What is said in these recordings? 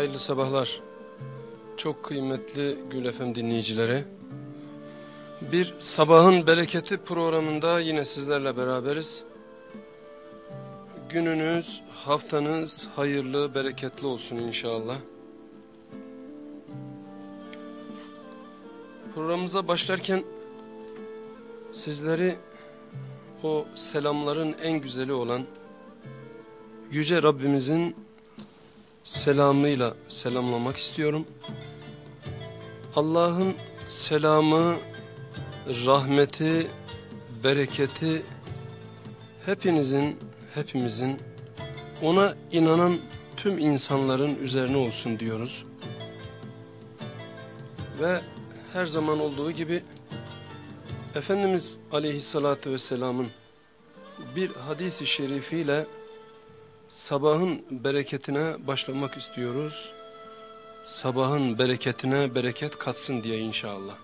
Hayırlı sabahlar. Çok kıymetli Gül FM dinleyicileri. Bir sabahın bereketi programında yine sizlerle beraberiz. Gününüz, haftanız hayırlı, bereketli olsun inşallah. Programımıza başlarken sizleri o selamların en güzeli olan Yüce Rabbimizin selamıyla selamlamak istiyorum. Allah'ın selamı, rahmeti, bereketi hepinizin, hepimizin ona inanan tüm insanların üzerine olsun diyoruz. Ve her zaman olduğu gibi Efendimiz Aleyhisselatü Vesselam'ın bir hadisi şerifiyle sabahın bereketine başlamak istiyoruz. Sabahın bereketine bereket katsın diye inşallah.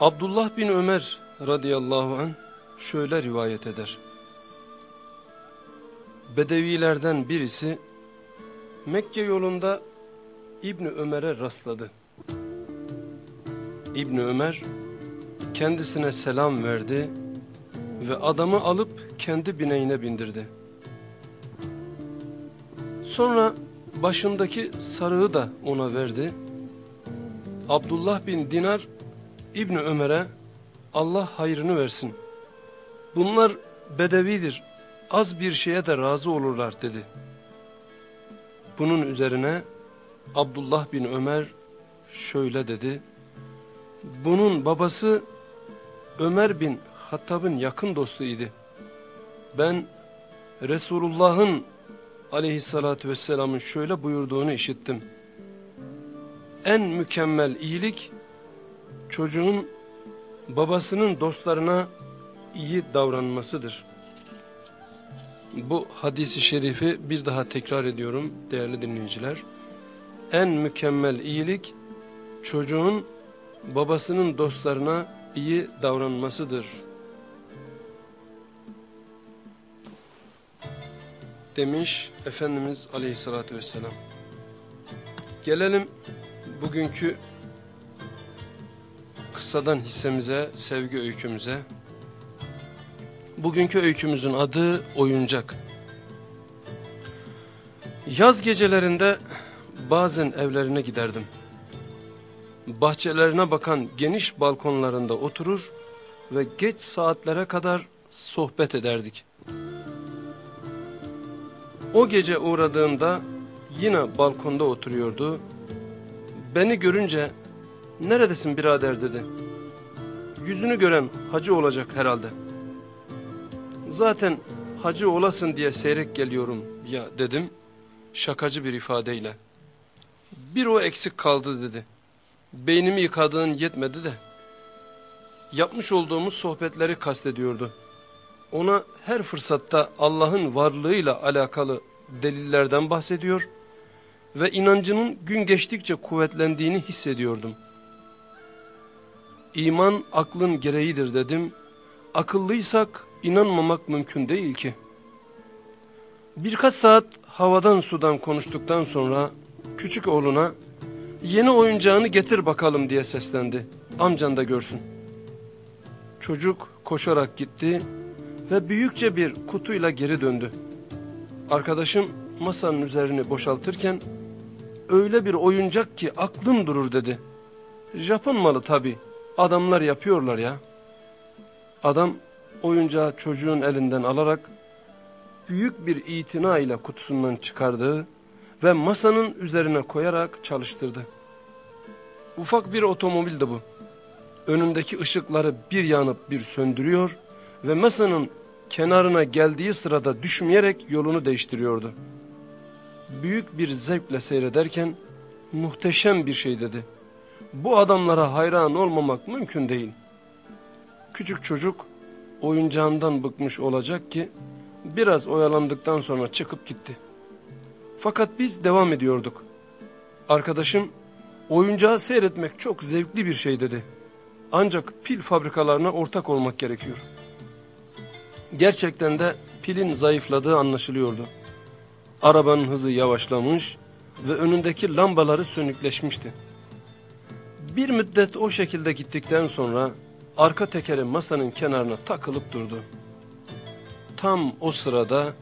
Abdullah bin Ömer radıyallahu an şöyle rivayet eder. Bedevilerden birisi Mekke yolunda İbni Ömer'e rastladı. İbni Ömer kendisine selam verdi ve adamı alıp kendi bineğine bindirdi. Sonra başındaki sarığı da ona verdi. Abdullah bin Dinar İbni Ömer'e Allah hayrını versin. Bunlar bedevidir, az bir şeye de razı olurlar dedi. Bunun üzerine Abdullah bin Ömer şöyle dedi. Bunun babası Ömer bin Hattab'ın yakın dostuydu. Ben Resulullah'ın aleyhissalatü vesselamın şöyle buyurduğunu işittim. En mükemmel iyilik çocuğun babasının dostlarına iyi davranmasıdır. Bu hadisi şerifi bir daha tekrar ediyorum değerli dinleyiciler. En mükemmel iyilik çocuğun babasının dostlarına iyi davranmasıdır. Demiş Efendimiz Aleyhisselatü Vesselam. Gelelim bugünkü kıssadan hissemize, sevgi öykümüze. Bugünkü öykümüzün adı Oyuncak. Yaz gecelerinde bazen evlerine giderdim. Bahçelerine bakan geniş balkonlarında oturur ve geç saatlere kadar sohbet ederdik. O gece uğradığımda yine balkonda oturuyordu. Beni görünce neredesin birader dedi. Yüzünü gören hacı olacak herhalde. Zaten hacı olasın diye seyrek geliyorum ya dedim şakacı bir ifadeyle. Bir o eksik kaldı dedi. Beynimi yıkadığın yetmedi de. Yapmış olduğumuz sohbetleri kastediyordu. Ona her fırsatta Allah'ın varlığıyla alakalı delillerden bahsediyor ve inancının gün geçtikçe kuvvetlendiğini hissediyordum. İman aklın gereğidir dedim. Akıllıysak inanmamak mümkün değil ki. Birkaç saat havadan sudan konuştuktan sonra küçük oğluna yeni oyuncağını getir bakalım diye seslendi. Amcan da görsün. Çocuk koşarak gitti ve büyükçe bir kutuyla geri döndü. Arkadaşım masanın üzerini boşaltırken öyle bir oyuncak ki aklım durur dedi. Japon malı tabi adamlar yapıyorlar ya. Adam oyuncağı çocuğun elinden alarak büyük bir itina ile kutusundan çıkardığı ve masanın üzerine koyarak çalıştırdı. Ufak bir otomobildi bu. Önündeki ışıkları bir yanıp bir söndürüyor ve masanın kenarına geldiği sırada düşmeyerek yolunu değiştiriyordu. Büyük bir zevkle seyrederken muhteşem bir şey dedi. Bu adamlara hayran olmamak mümkün değil. Küçük çocuk oyuncağından bıkmış olacak ki biraz oyalandıktan sonra çıkıp gitti. Fakat biz devam ediyorduk. Arkadaşım oyuncağı seyretmek çok zevkli bir şey dedi. Ancak pil fabrikalarına ortak olmak gerekiyor. Gerçekten de pilin zayıfladığı anlaşılıyordu. Arabanın hızı yavaşlamış ve önündeki lambaları sönükleşmişti. Bir müddet o şekilde gittikten sonra arka tekeri masanın kenarına takılıp durdu. Tam o sırada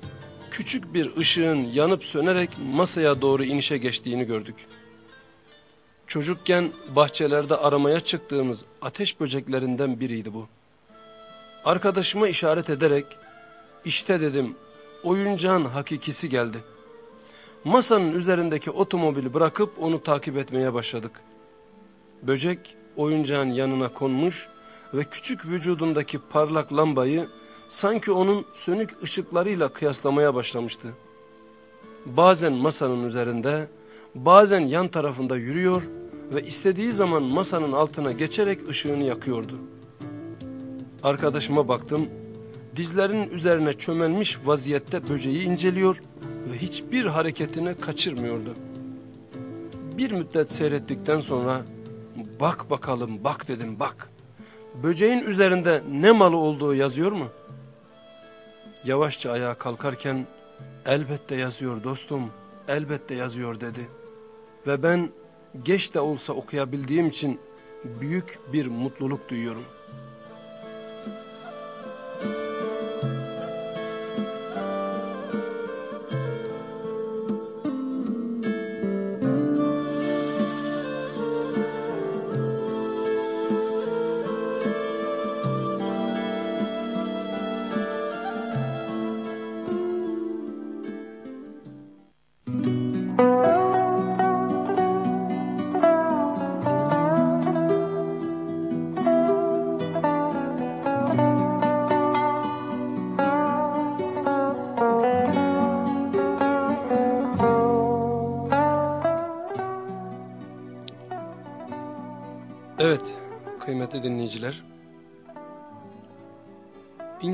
küçük bir ışığın yanıp sönerek masaya doğru inişe geçtiğini gördük. Çocukken bahçelerde aramaya çıktığımız ateş böceklerinden biriydi bu. Arkadaşıma işaret ederek işte dedim oyuncağın hakikisi geldi. Masanın üzerindeki otomobili bırakıp onu takip etmeye başladık. Böcek oyuncağın yanına konmuş ve küçük vücudundaki parlak lambayı sanki onun sönük ışıklarıyla kıyaslamaya başlamıştı. Bazen masanın üzerinde, bazen yan tarafında yürüyor ve istediği zaman masanın altına geçerek ışığını yakıyordu. Arkadaşıma baktım, dizlerinin üzerine çömelmiş vaziyette böceği inceliyor ve hiçbir hareketini kaçırmıyordu. Bir müddet seyrettikten sonra bak bakalım bak dedim bak. Böceğin üzerinde ne malı olduğu yazıyor mu? Yavaşça ayağa kalkarken elbette yazıyor dostum elbette yazıyor dedi. Ve ben geç de olsa okuyabildiğim için büyük bir mutluluk duyuyorum.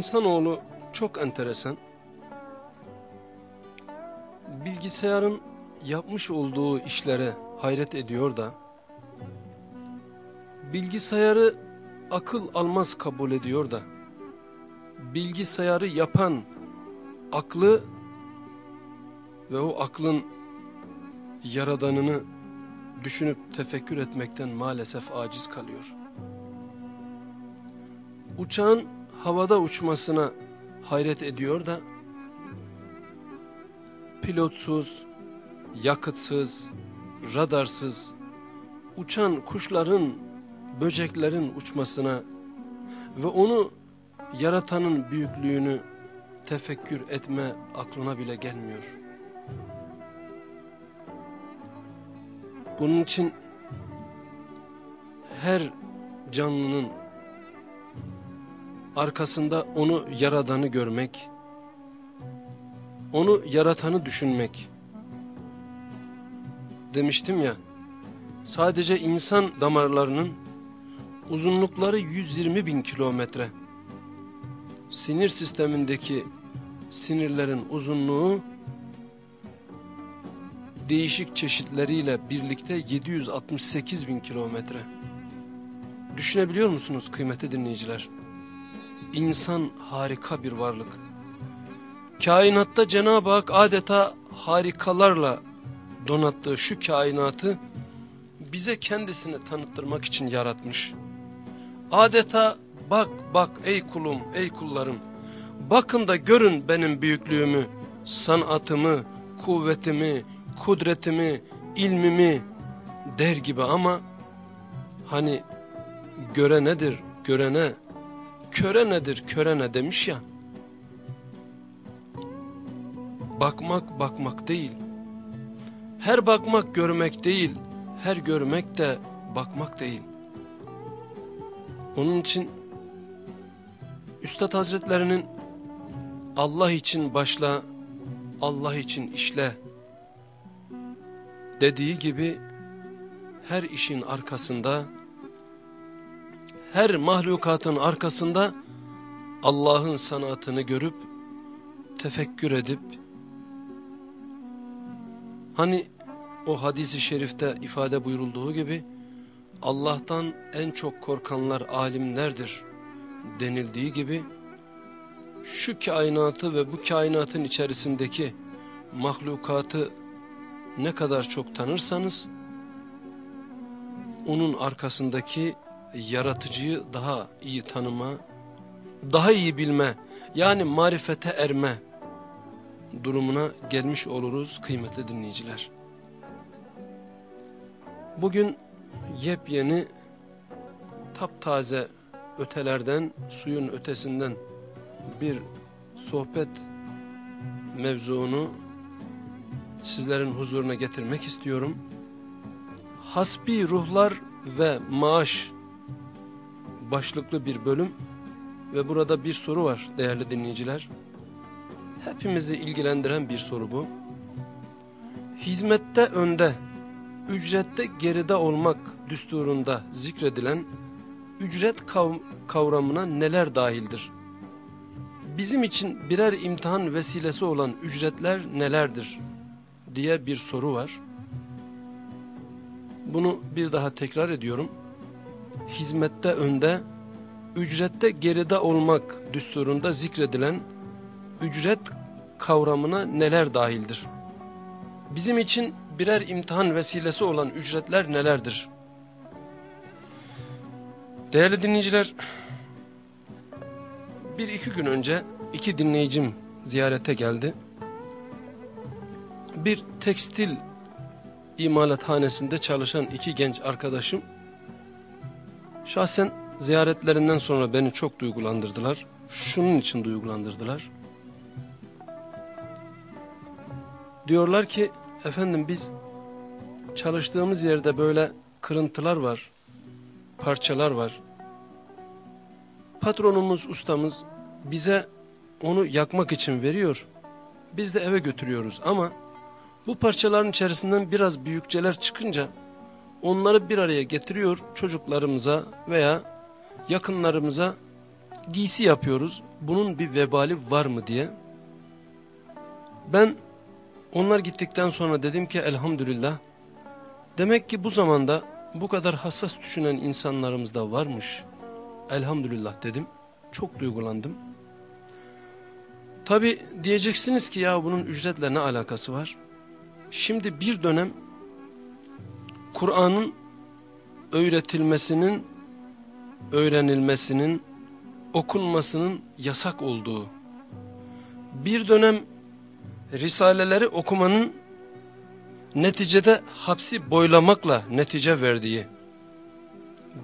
İnsanoğlu çok enteresan. Bilgisayarın yapmış olduğu işlere hayret ediyor da bilgisayarı akıl almaz kabul ediyor da bilgisayarı yapan aklı ve o aklın yaradanını düşünüp tefekkür etmekten maalesef aciz kalıyor. Uçağın havada uçmasına hayret ediyor da pilotsuz, yakıtsız, radarsız uçan kuşların, böceklerin uçmasına ve onu yaratanın büyüklüğünü tefekkür etme aklına bile gelmiyor. Bunun için her canlının arkasında onu yaradanı görmek, onu yaratanı düşünmek. Demiştim ya, sadece insan damarlarının uzunlukları 120 bin kilometre. Sinir sistemindeki sinirlerin uzunluğu değişik çeşitleriyle birlikte 768 bin kilometre. Düşünebiliyor musunuz kıymetli dinleyiciler? İnsan harika bir varlık. Kainatta Cenab-ı Hak adeta harikalarla donattığı şu kainatı bize kendisini tanıttırmak için yaratmış. Adeta bak bak ey kulum ey kullarım bakın da görün benim büyüklüğümü, sanatımı, kuvvetimi, kudretimi, ilmimi der gibi ama hani göre nedir görene, köre nedir körene demiş ya. Bakmak bakmak değil. Her bakmak görmek değil, her görmek de bakmak değil. Onun için Üstad Hazretlerinin Allah için başla, Allah için işle dediği gibi her işin arkasında, her mahlukatın arkasında Allah'ın sanatını görüp, tefekkür edip, hani o hadisi şerifte ifade buyurulduğu gibi, Allah'tan en çok korkanlar alimlerdir denildiği gibi şu kainatı ve bu kainatın içerisindeki mahlukatı ne kadar çok tanırsanız onun arkasındaki yaratıcıyı daha iyi tanıma, daha iyi bilme yani marifete erme durumuna gelmiş oluruz kıymetli dinleyiciler. Bugün yepyeni taptaze ötelerden suyun ötesinden bir sohbet mevzuunu sizlerin huzuruna getirmek istiyorum. Hasbi ruhlar ve maaş başlıklı bir bölüm ve burada bir soru var değerli dinleyiciler. Hepimizi ilgilendiren bir soru bu. Hizmette önde, ücrette geride olmak düsturunda zikredilen ücret kav kavramına neler dahildir? Bizim için birer imtihan vesilesi olan ücretler nelerdir? diye bir soru var. Bunu bir daha tekrar ediyorum. Hizmette önde, ücrette geride olmak düsturunda zikredilen ücret kavramına neler dahildir? Bizim için birer imtihan vesilesi olan ücretler nelerdir? Değerli dinleyiciler, bir iki gün önce iki dinleyicim ziyarete geldi. Bir tekstil imalathanesinde çalışan iki genç arkadaşım, şahsen ziyaretlerinden sonra beni çok duygulandırdılar. Şunun için duygulandırdılar. Diyorlar ki, efendim biz çalıştığımız yerde böyle kırıntılar var, parçalar var. Patronumuz, ustamız bize onu yakmak için veriyor. Biz de eve götürüyoruz ama bu parçaların içerisinden biraz büyükçeler çıkınca onları bir araya getiriyor çocuklarımıza veya yakınlarımıza giysi yapıyoruz. Bunun bir vebali var mı diye. Ben onlar gittikten sonra dedim ki elhamdülillah demek ki bu zamanda bu kadar hassas düşünen insanlarımız da varmış. Elhamdülillah dedim. Çok duygulandım. Tabi diyeceksiniz ki ya bunun ücretle ne alakası var? Şimdi bir dönem Kur'an'ın öğretilmesinin, öğrenilmesinin, okunmasının yasak olduğu, bir dönem Risaleleri okumanın neticede hapsi boylamakla netice verdiği,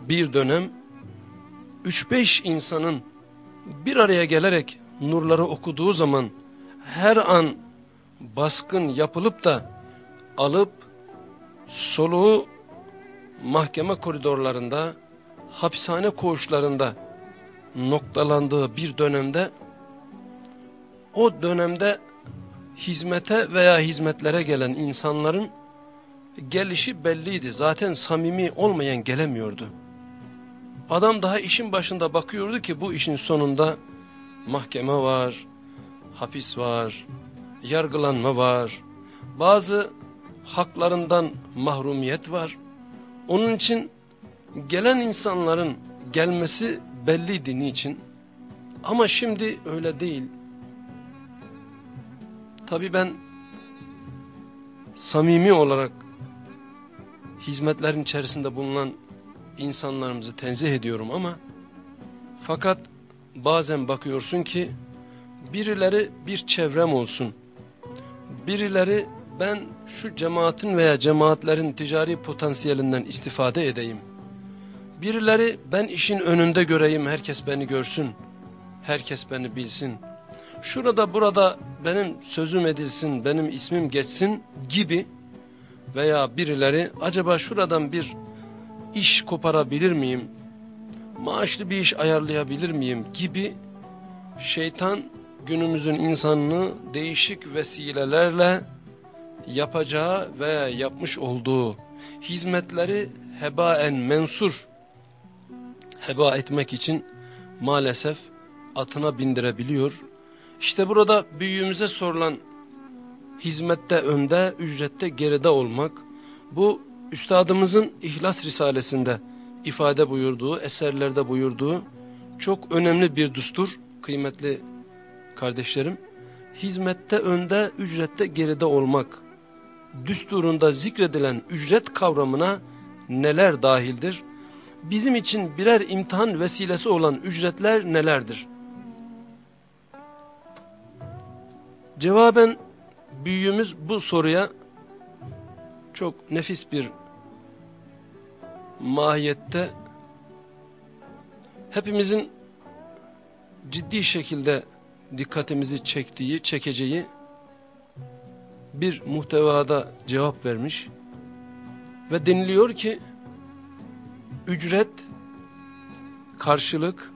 bir dönem 3-5 insanın bir araya gelerek nurları okuduğu zaman her an baskın yapılıp da alıp soluğu mahkeme koridorlarında, hapishane koğuşlarında noktalandığı bir dönemde o dönemde hizmete veya hizmetlere gelen insanların gelişi belliydi. Zaten samimi olmayan gelemiyordu. Adam daha işin başında bakıyordu ki bu işin sonunda mahkeme var, hapis var, yargılanma var, bazı haklarından mahrumiyet var. Onun için gelen insanların gelmesi belliydi niçin? Ama şimdi öyle değil. Tabi ben samimi olarak hizmetlerin içerisinde bulunan insanlarımızı tenzih ediyorum ama fakat bazen bakıyorsun ki birileri bir çevrem olsun. Birileri ben şu cemaatin veya cemaatlerin ticari potansiyelinden istifade edeyim. Birileri ben işin önünde göreyim herkes beni görsün. Herkes beni bilsin. Şurada burada benim sözüm edilsin, benim ismim geçsin gibi veya birileri acaba şuradan bir iş koparabilir miyim? Maaşlı bir iş ayarlayabilir miyim gibi şeytan günümüzün insanını değişik vesilelerle yapacağı ve yapmış olduğu hizmetleri hebaen mensur heba etmek için maalesef atına bindirebiliyor. İşte burada büyüğümüze sorulan hizmette önde, ücrette geride olmak bu üstadımızın İhlas Risalesinde ifade buyurduğu, eserlerde buyurduğu çok önemli bir düstur kıymetli kardeşlerim. Hizmette önde, ücrette geride olmak. Düsturunda zikredilen ücret kavramına neler dahildir? Bizim için birer imtihan vesilesi olan ücretler nelerdir? Cevaben büyüğümüz bu soruya çok nefis bir mahiyette hepimizin ciddi şekilde dikkatimizi çektiği, çekeceği bir muhtevada cevap vermiş ve deniliyor ki ücret, karşılık,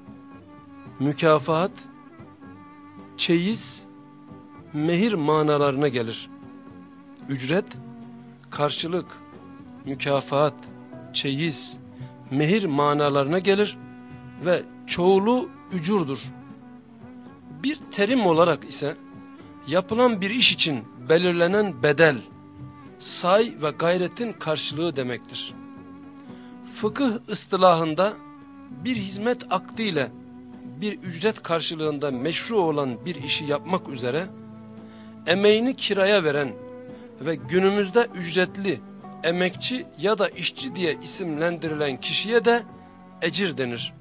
mükafat, çeyiz, mehir manalarına gelir. Ücret, karşılık, mükafat, çeyiz, mehir manalarına gelir ve çoğulu ücurdur. Bir terim olarak ise yapılan bir iş için belirlenen bedel, say ve gayretin karşılığı demektir. Fıkıh ıstılahında bir hizmet akdiyle bir ücret karşılığında meşru olan bir işi yapmak üzere emeğini kiraya veren ve günümüzde ücretli, emekçi ya da işçi diye isimlendirilen kişiye de ecir denir.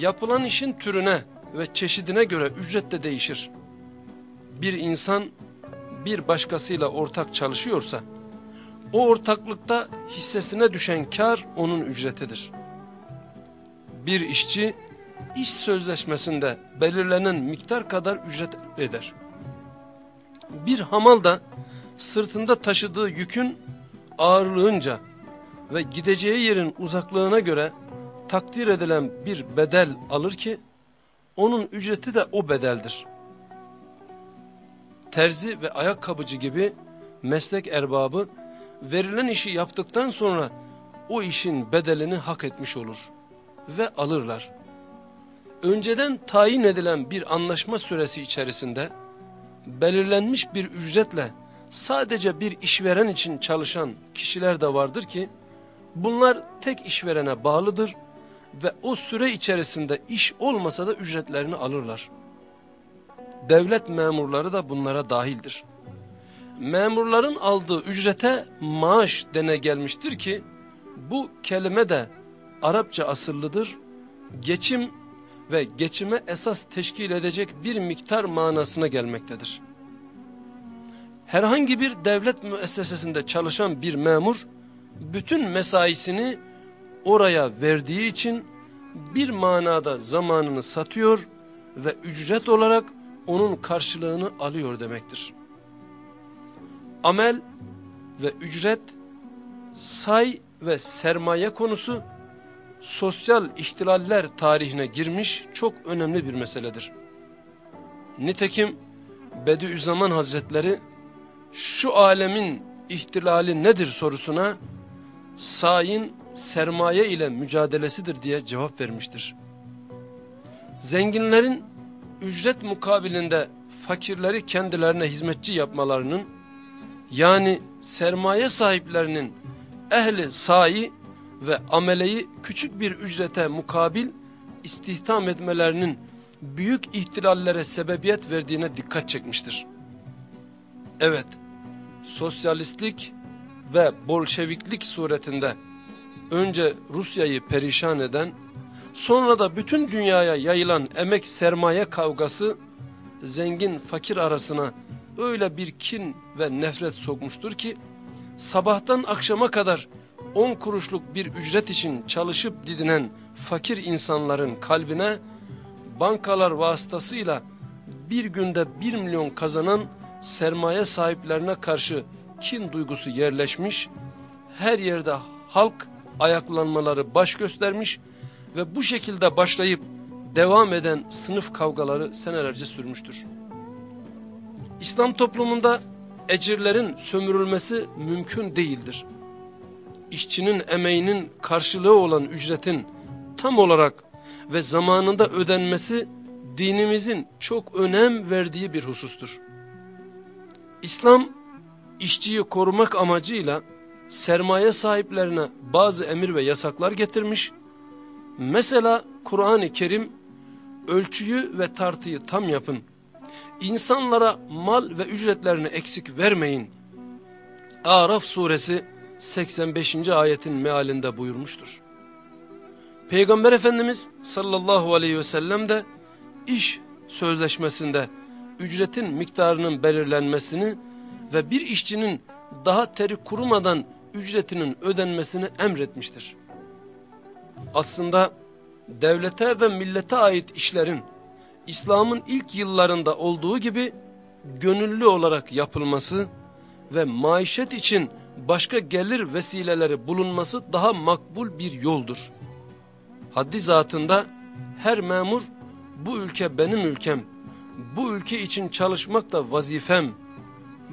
Yapılan işin türüne ve çeşidine göre ücret de değişir. Bir insan bir başkasıyla ortak çalışıyorsa, o ortaklıkta hissesine düşen kar onun ücretidir. Bir işçi iş sözleşmesinde belirlenen miktar kadar ücret eder. Bir hamal da sırtında taşıdığı yükün ağırlığınca ve gideceği yerin uzaklığına göre takdir edilen bir bedel alır ki onun ücreti de o bedeldir. Terzi ve ayakkabıcı gibi meslek erbabı verilen işi yaptıktan sonra o işin bedelini hak etmiş olur ve alırlar. Önceden tayin edilen bir anlaşma süresi içerisinde belirlenmiş bir ücretle sadece bir işveren için çalışan kişiler de vardır ki bunlar tek işverene bağlıdır ve o süre içerisinde iş olmasa da ücretlerini alırlar. Devlet memurları da bunlara dahildir. Memurların aldığı ücrete maaş dene gelmiştir ki bu kelime de Arapça asıllıdır. Geçim ve geçime esas teşkil edecek bir miktar manasına gelmektedir. Herhangi bir devlet müessesesinde çalışan bir memur bütün mesaisini oraya verdiği için bir manada zamanını satıyor ve ücret olarak onun karşılığını alıyor demektir. Amel ve ücret, say ve sermaye konusu sosyal ihtilaller tarihine girmiş çok önemli bir meseledir. Nitekim Bediüzzaman Hazretleri şu alemin ihtilali nedir sorusuna sayin sermaye ile mücadelesidir diye cevap vermiştir. Zenginlerin ücret mukabilinde fakirleri kendilerine hizmetçi yapmalarının yani sermaye sahiplerinin ehli sayi ve ameleyi küçük bir ücrete mukabil istihdam etmelerinin büyük ihtilallere sebebiyet verdiğine dikkat çekmiştir. Evet, sosyalistlik ve bolşeviklik suretinde önce Rusya'yı perişan eden, sonra da bütün dünyaya yayılan emek sermaye kavgası zengin fakir arasına öyle bir kin ve nefret sokmuştur ki sabahtan akşama kadar on kuruşluk bir ücret için çalışıp didinen fakir insanların kalbine bankalar vasıtasıyla bir günde bir milyon kazanan sermaye sahiplerine karşı kin duygusu yerleşmiş, her yerde halk ayaklanmaları baş göstermiş ve bu şekilde başlayıp devam eden sınıf kavgaları senelerce sürmüştür. İslam toplumunda ecirlerin sömürülmesi mümkün değildir. İşçinin emeğinin karşılığı olan ücretin tam olarak ve zamanında ödenmesi dinimizin çok önem verdiği bir husustur. İslam işçiyi korumak amacıyla sermaye sahiplerine bazı emir ve yasaklar getirmiş. Mesela Kur'an-ı Kerim ölçüyü ve tartıyı tam yapın. İnsanlara mal ve ücretlerini eksik vermeyin. Araf suresi 85. ayetin mealinde buyurmuştur. Peygamber Efendimiz sallallahu aleyhi ve sellem de iş sözleşmesinde ücretin miktarının belirlenmesini ve bir işçinin daha teri kurumadan ücretinin ödenmesini emretmiştir. Aslında devlete ve millete ait işlerin İslam'ın ilk yıllarında olduğu gibi gönüllü olarak yapılması ve maişet için başka gelir vesileleri bulunması daha makbul bir yoldur. Haddi zatında her memur bu ülke benim ülkem, bu ülke için çalışmak da vazifem,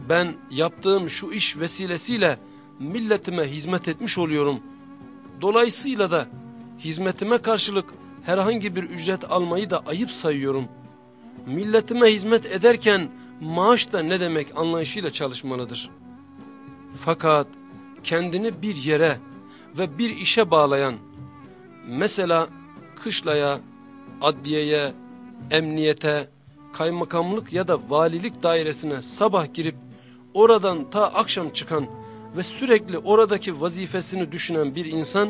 ben yaptığım şu iş vesilesiyle milletime hizmet etmiş oluyorum. Dolayısıyla da hizmetime karşılık herhangi bir ücret almayı da ayıp sayıyorum. Milletime hizmet ederken maaş da ne demek anlayışıyla çalışmalıdır. Fakat kendini bir yere ve bir işe bağlayan, mesela kışlaya, adliyeye, emniyete, kaymakamlık ya da valilik dairesine sabah girip oradan ta akşam çıkan ve sürekli oradaki vazifesini düşünen bir insan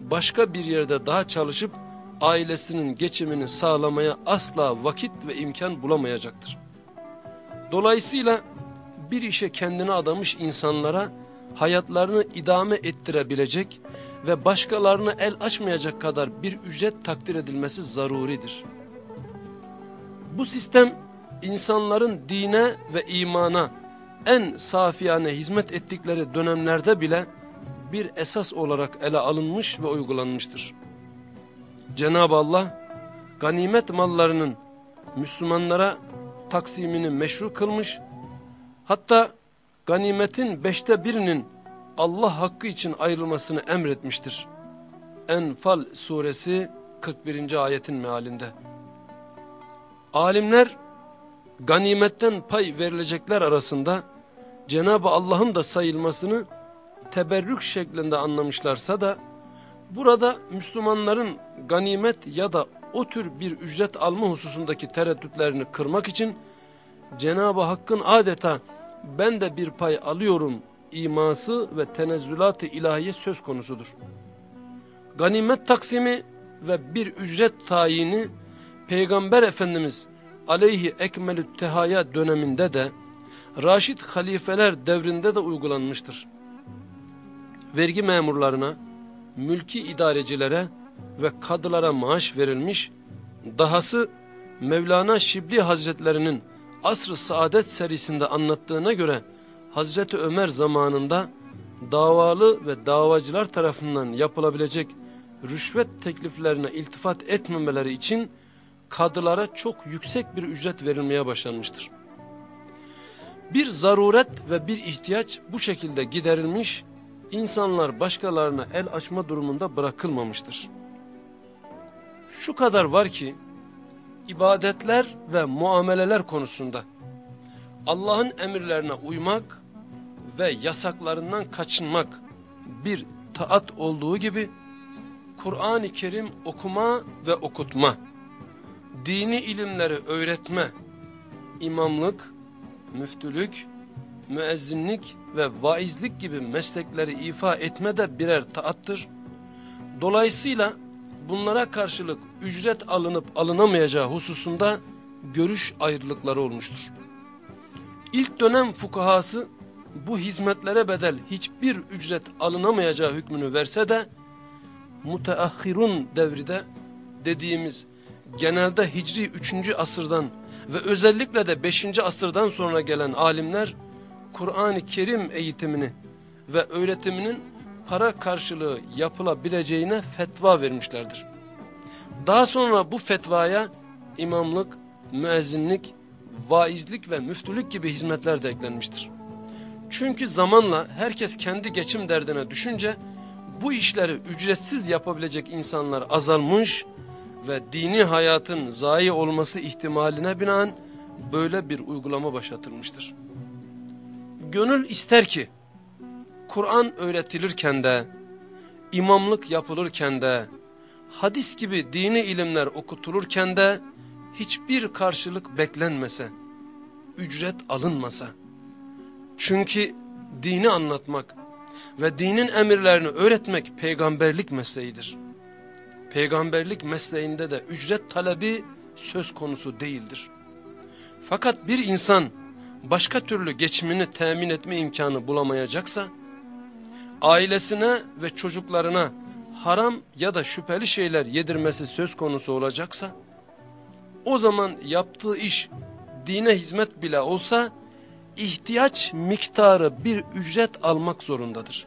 başka bir yerde daha çalışıp ailesinin geçimini sağlamaya asla vakit ve imkan bulamayacaktır. Dolayısıyla bir işe kendini adamış insanlara hayatlarını idame ettirebilecek ve başkalarına el açmayacak kadar bir ücret takdir edilmesi zaruridir. Bu sistem insanların dine ve imana en safiyane hizmet ettikleri dönemlerde bile bir esas olarak ele alınmış ve uygulanmıştır. Cenab-ı Allah ganimet mallarının Müslümanlara taksimini meşru kılmış, hatta ganimetin beşte birinin Allah hakkı için ayrılmasını emretmiştir. Enfal suresi 41. ayetin mealinde. Alimler ganimetten pay verilecekler arasında Cenab-ı Allah'ın da sayılmasını teberrük şeklinde anlamışlarsa da burada Müslümanların ganimet ya da o tür bir ücret alma hususundaki tereddütlerini kırmak için Cenab-ı Hakk'ın adeta ben de bir pay alıyorum iması ve tenezzülat-ı ilahiye söz konusudur. Ganimet taksimi ve bir ücret tayini Peygamber Efendimiz aleyhi ekmelü tehaya döneminde de Raşid halifeler devrinde de uygulanmıştır. Vergi memurlarına, mülki idarecilere ve kadılara maaş verilmiş, dahası Mevlana Şibli Hazretlerinin Asr-ı Saadet serisinde anlattığına göre Hazreti Ömer zamanında davalı ve davacılar tarafından yapılabilecek rüşvet tekliflerine iltifat etmemeleri için kadılara çok yüksek bir ücret verilmeye başlanmıştır. Bir zaruret ve bir ihtiyaç bu şekilde giderilmiş, insanlar başkalarına el açma durumunda bırakılmamıştır. Şu kadar var ki, ibadetler ve muameleler konusunda Allah'ın emirlerine uymak ve yasaklarından kaçınmak bir taat olduğu gibi Kur'an-ı Kerim okuma ve okutma, dini ilimleri öğretme, imamlık, müftülük, müezzinlik ve vaizlik gibi meslekleri ifa etme de birer taattır. Dolayısıyla bunlara karşılık ücret alınıp alınamayacağı hususunda görüş ayrılıkları olmuştur. İlk dönem fukahası bu hizmetlere bedel hiçbir ücret alınamayacağı hükmünü verse de muteahhirun devride dediğimiz genelde Hicri 3. asırdan ve özellikle de 5. asırdan sonra gelen alimler Kur'an-ı Kerim eğitimini ve öğretiminin para karşılığı yapılabileceğine fetva vermişlerdir. Daha sonra bu fetvaya imamlık, müezzinlik, vaizlik ve müftülük gibi hizmetler de eklenmiştir. Çünkü zamanla herkes kendi geçim derdine düşünce bu işleri ücretsiz yapabilecek insanlar azalmış ve dini hayatın zayi olması ihtimaline binaen böyle bir uygulama başlatılmıştır. Gönül ister ki Kur'an öğretilirken de, imamlık yapılırken de, hadis gibi dini ilimler okutulurken de hiçbir karşılık beklenmese, ücret alınmasa. Çünkü dini anlatmak ve dinin emirlerini öğretmek peygamberlik mesleğidir. Peygamberlik mesleğinde de ücret talebi söz konusu değildir. Fakat bir insan başka türlü geçimini temin etme imkanı bulamayacaksa, ailesine ve çocuklarına haram ya da şüpheli şeyler yedirmesi söz konusu olacaksa, o zaman yaptığı iş dine hizmet bile olsa, ihtiyaç miktarı bir ücret almak zorundadır.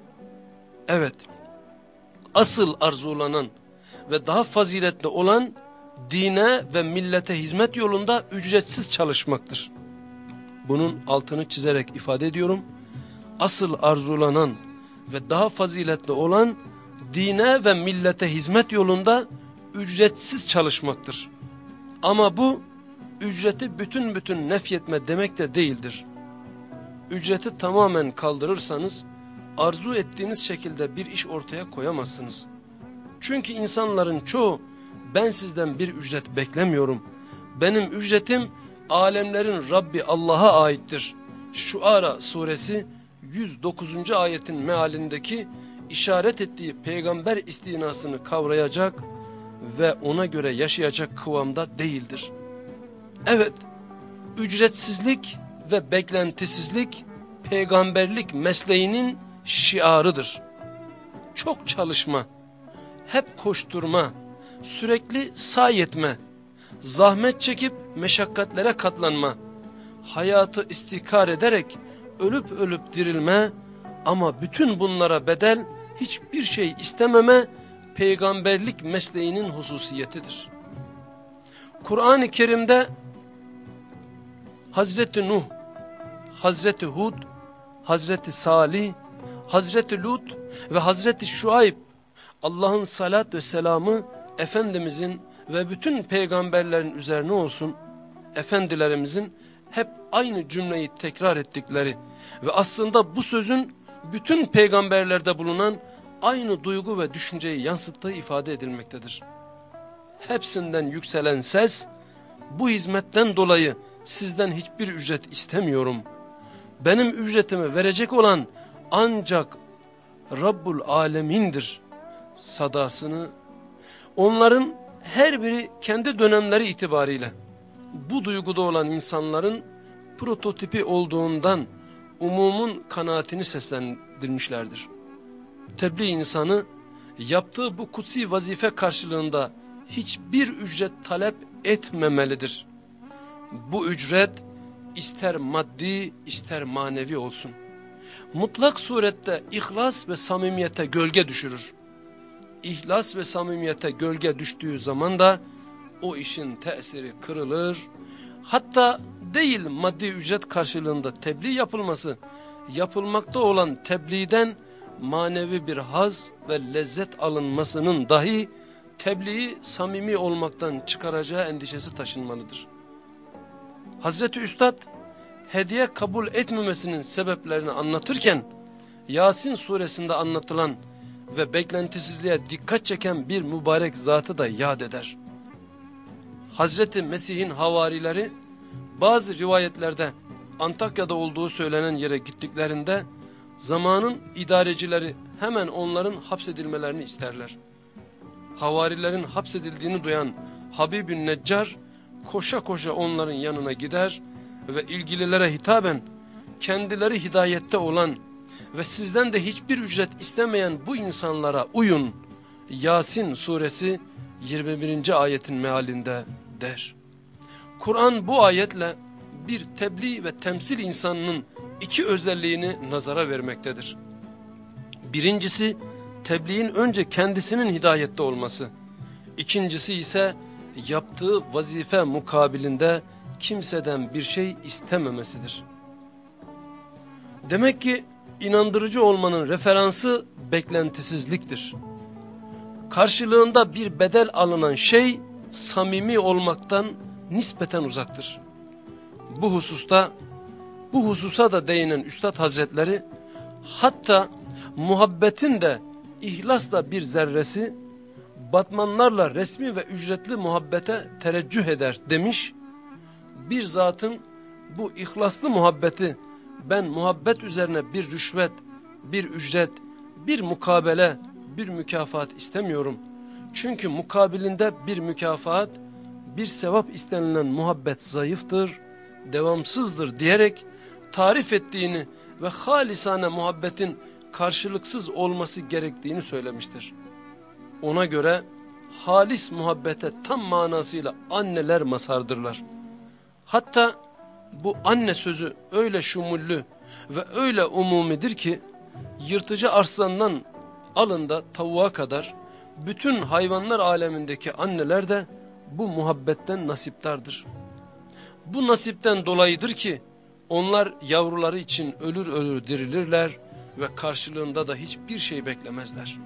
Evet, asıl arzulanan ve daha faziletli olan dine ve millete hizmet yolunda ücretsiz çalışmaktır. Bunun altını çizerek ifade ediyorum. Asıl arzulanan ve daha faziletli olan dine ve millete hizmet yolunda ücretsiz çalışmaktır. Ama bu ücreti bütün bütün nefyetme demek de değildir. Ücreti tamamen kaldırırsanız arzu ettiğiniz şekilde bir iş ortaya koyamazsınız. Çünkü insanların çoğu ben sizden bir ücret beklemiyorum. Benim ücretim alemlerin Rabbi Allah'a aittir. Şuara suresi 109. ayetin mealindeki işaret ettiği peygamber istinasını kavrayacak ve ona göre yaşayacak kıvamda değildir. Evet, ücretsizlik ve beklentisizlik peygamberlik mesleğinin şiarıdır. Çok çalışma, hep koşturma, sürekli say etme, zahmet çekip meşakkatlere katlanma, hayatı istikar ederek ölüp ölüp dirilme ama bütün bunlara bedel hiçbir şey istememe peygamberlik mesleğinin hususiyetidir. Kur'an-ı Kerim'de Hazreti Nuh, Hazreti Hud, Hazreti Salih, Hazreti Lut ve Hazreti Şuayb Allah'ın salat ve selamı Efendimizin ve bütün peygamberlerin üzerine olsun efendilerimizin hep aynı cümleyi tekrar ettikleri ve aslında bu sözün bütün peygamberlerde bulunan aynı duygu ve düşünceyi yansıttığı ifade edilmektedir. Hepsinden yükselen ses bu hizmetten dolayı sizden hiçbir ücret istemiyorum. Benim ücretimi verecek olan ancak Rabbul Alemin'dir sadasını onların her biri kendi dönemleri itibariyle bu duyguda olan insanların prototipi olduğundan umumun kanaatini seslendirmişlerdir. Tebliğ insanı yaptığı bu kutsi vazife karşılığında hiçbir ücret talep etmemelidir. Bu ücret ister maddi ister manevi olsun. Mutlak surette ihlas ve samimiyete gölge düşürür. İhlas ve samimiyete gölge düştüğü zaman da o işin tesiri kırılır. Hatta değil maddi ücret karşılığında tebliğ yapılması, yapılmakta olan tebliğden manevi bir haz ve lezzet alınmasının dahi tebliği samimi olmaktan çıkaracağı endişesi taşınmalıdır. Hazreti Üstad hediye kabul etmemesinin sebeplerini anlatırken Yasin suresinde anlatılan ve beklentisizliğe dikkat çeken bir mübarek zatı da yad eder. Hazreti Mesih'in havarileri bazı rivayetlerde Antakya'da olduğu söylenen yere gittiklerinde zamanın idarecileri hemen onların hapsedilmelerini isterler. Havarilerin hapsedildiğini duyan Habibün Neccar koşa koşa onların yanına gider ve ilgililere hitaben kendileri hidayette olan ve sizden de hiçbir ücret istemeyen bu insanlara uyun. Yasin suresi 21. ayetin mealinde der. Kur'an bu ayetle bir tebliğ ve temsil insanının iki özelliğini nazara vermektedir. Birincisi tebliğin önce kendisinin hidayette olması. İkincisi ise yaptığı vazife mukabilinde kimseden bir şey istememesidir. Demek ki inandırıcı olmanın referansı beklentisizliktir. Karşılığında bir bedel alınan şey samimi olmaktan nispeten uzaktır. Bu hususta bu hususa da değinen Üstad Hazretleri hatta muhabbetin de ihlasla bir zerresi batmanlarla resmi ve ücretli muhabbete tereccüh eder demiş. Bir zatın bu ihlaslı muhabbeti ben muhabbet üzerine bir rüşvet, bir ücret, bir mukabele, bir mükafat istemiyorum. Çünkü mukabilinde bir mükafat, bir sevap istenilen muhabbet zayıftır, devamsızdır diyerek tarif ettiğini ve halisane muhabbetin karşılıksız olması gerektiğini söylemiştir. Ona göre halis muhabbete tam manasıyla anneler masardırlar. Hatta bu anne sözü öyle şumullü ve öyle umumidir ki yırtıcı arslandan alında tavuğa kadar bütün hayvanlar alemindeki anneler de bu muhabbetten nasiptardır. Bu nasipten dolayıdır ki onlar yavruları için ölür ölür dirilirler ve karşılığında da hiçbir şey beklemezler.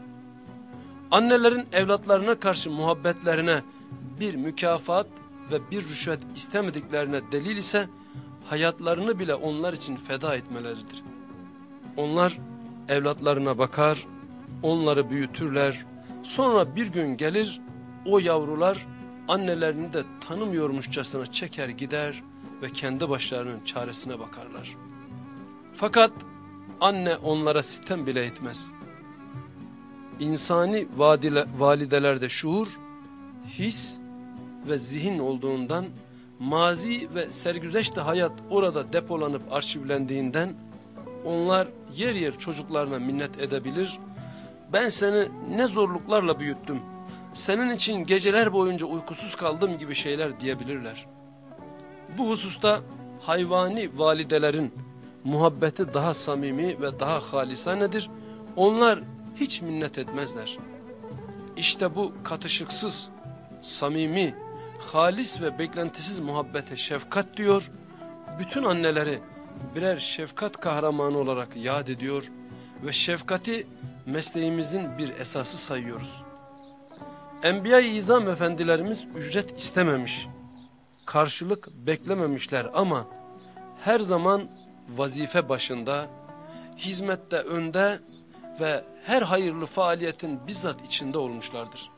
Annelerin evlatlarına karşı muhabbetlerine bir mükafat ve bir rüşvet istemediklerine delil ise hayatlarını bile onlar için feda etmeleridir. Onlar evlatlarına bakar, onları büyütürler. Sonra bir gün gelir o yavrular annelerini de tanımıyormuşçasına çeker gider ve kendi başlarının çaresine bakarlar. Fakat anne onlara sitem bile etmez. İnsani vadile, validelerde şuur, his ve zihin olduğundan mazi ve sergüzeşte hayat orada depolanıp arşivlendiğinden onlar yer yer çocuklarına minnet edebilir. Ben seni ne zorluklarla büyüttüm, senin için geceler boyunca uykusuz kaldım gibi şeyler diyebilirler. Bu hususta hayvani validelerin muhabbeti daha samimi ve daha halisanedir. Onlar hiç minnet etmezler. İşte bu katışıksız, samimi, halis ve beklentisiz muhabbete şefkat diyor. Bütün anneleri birer şefkat kahramanı olarak yad ediyor ve şefkati mesleğimizin bir esası sayıyoruz. Enbiya-i İzam efendilerimiz ücret istememiş, karşılık beklememişler ama her zaman vazife başında, hizmette önde ve her hayırlı faaliyetin bizzat içinde olmuşlardır.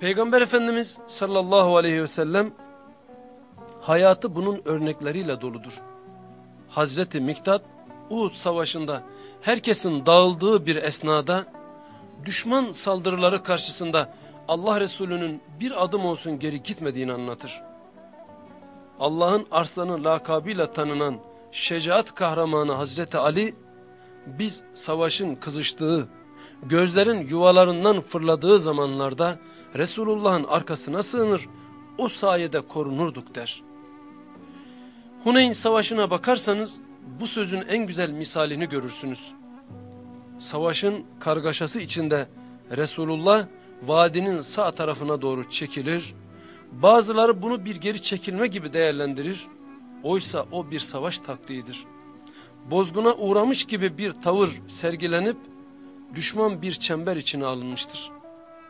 Peygamber Efendimiz sallallahu aleyhi ve sellem hayatı bunun örnekleriyle doludur. Hazreti Miktat Uhud savaşında herkesin dağıldığı bir esnada düşman saldırıları karşısında Allah Resulü'nün bir adım olsun geri gitmediğini anlatır. Allah'ın arslanı lakabıyla tanınan şecaat kahramanı Hazreti Ali biz savaşın kızıştığı, gözlerin yuvalarından fırladığı zamanlarda Resulullah'ın arkasına sığınır, o sayede korunurduk der. Huneyn savaşına bakarsanız bu sözün en güzel misalini görürsünüz. Savaşın kargaşası içinde Resulullah vadinin sağ tarafına doğru çekilir, bazıları bunu bir geri çekilme gibi değerlendirir, oysa o bir savaş taktiğidir. Bozguna uğramış gibi bir tavır sergilenip düşman bir çember içine alınmıştır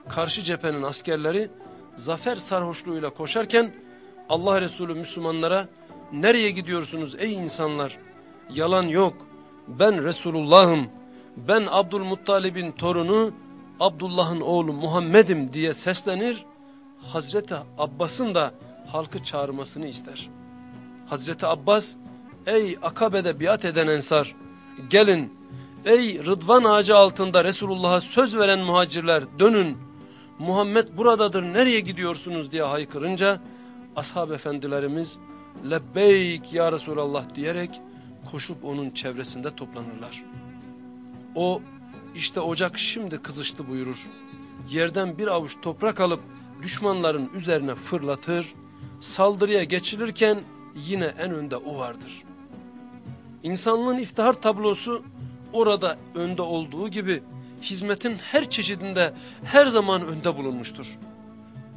karşı cephenin askerleri zafer sarhoşluğuyla koşarken Allah Resulü Müslümanlara nereye gidiyorsunuz ey insanlar? Yalan yok. Ben Resulullah'ım. Ben Abdülmuttalib'in torunu Abdullah'ın oğlu Muhammed'im diye seslenir. Hazreti Abbas'ın da halkı çağırmasını ister. Hazreti Abbas ey Akabe'de biat eden ensar gelin. Ey Rıdvan ağacı altında Resulullah'a söz veren muhacirler dönün Muhammed buradadır nereye gidiyorsunuz diye haykırınca ashab efendilerimiz lebbeyk ya Resulallah diyerek koşup onun çevresinde toplanırlar. O işte ocak şimdi kızıştı buyurur. Yerden bir avuç toprak alıp düşmanların üzerine fırlatır, saldırıya geçilirken yine en önde o vardır. İnsanlığın iftihar tablosu orada önde olduğu gibi hizmetin her çeşidinde her zaman önde bulunmuştur.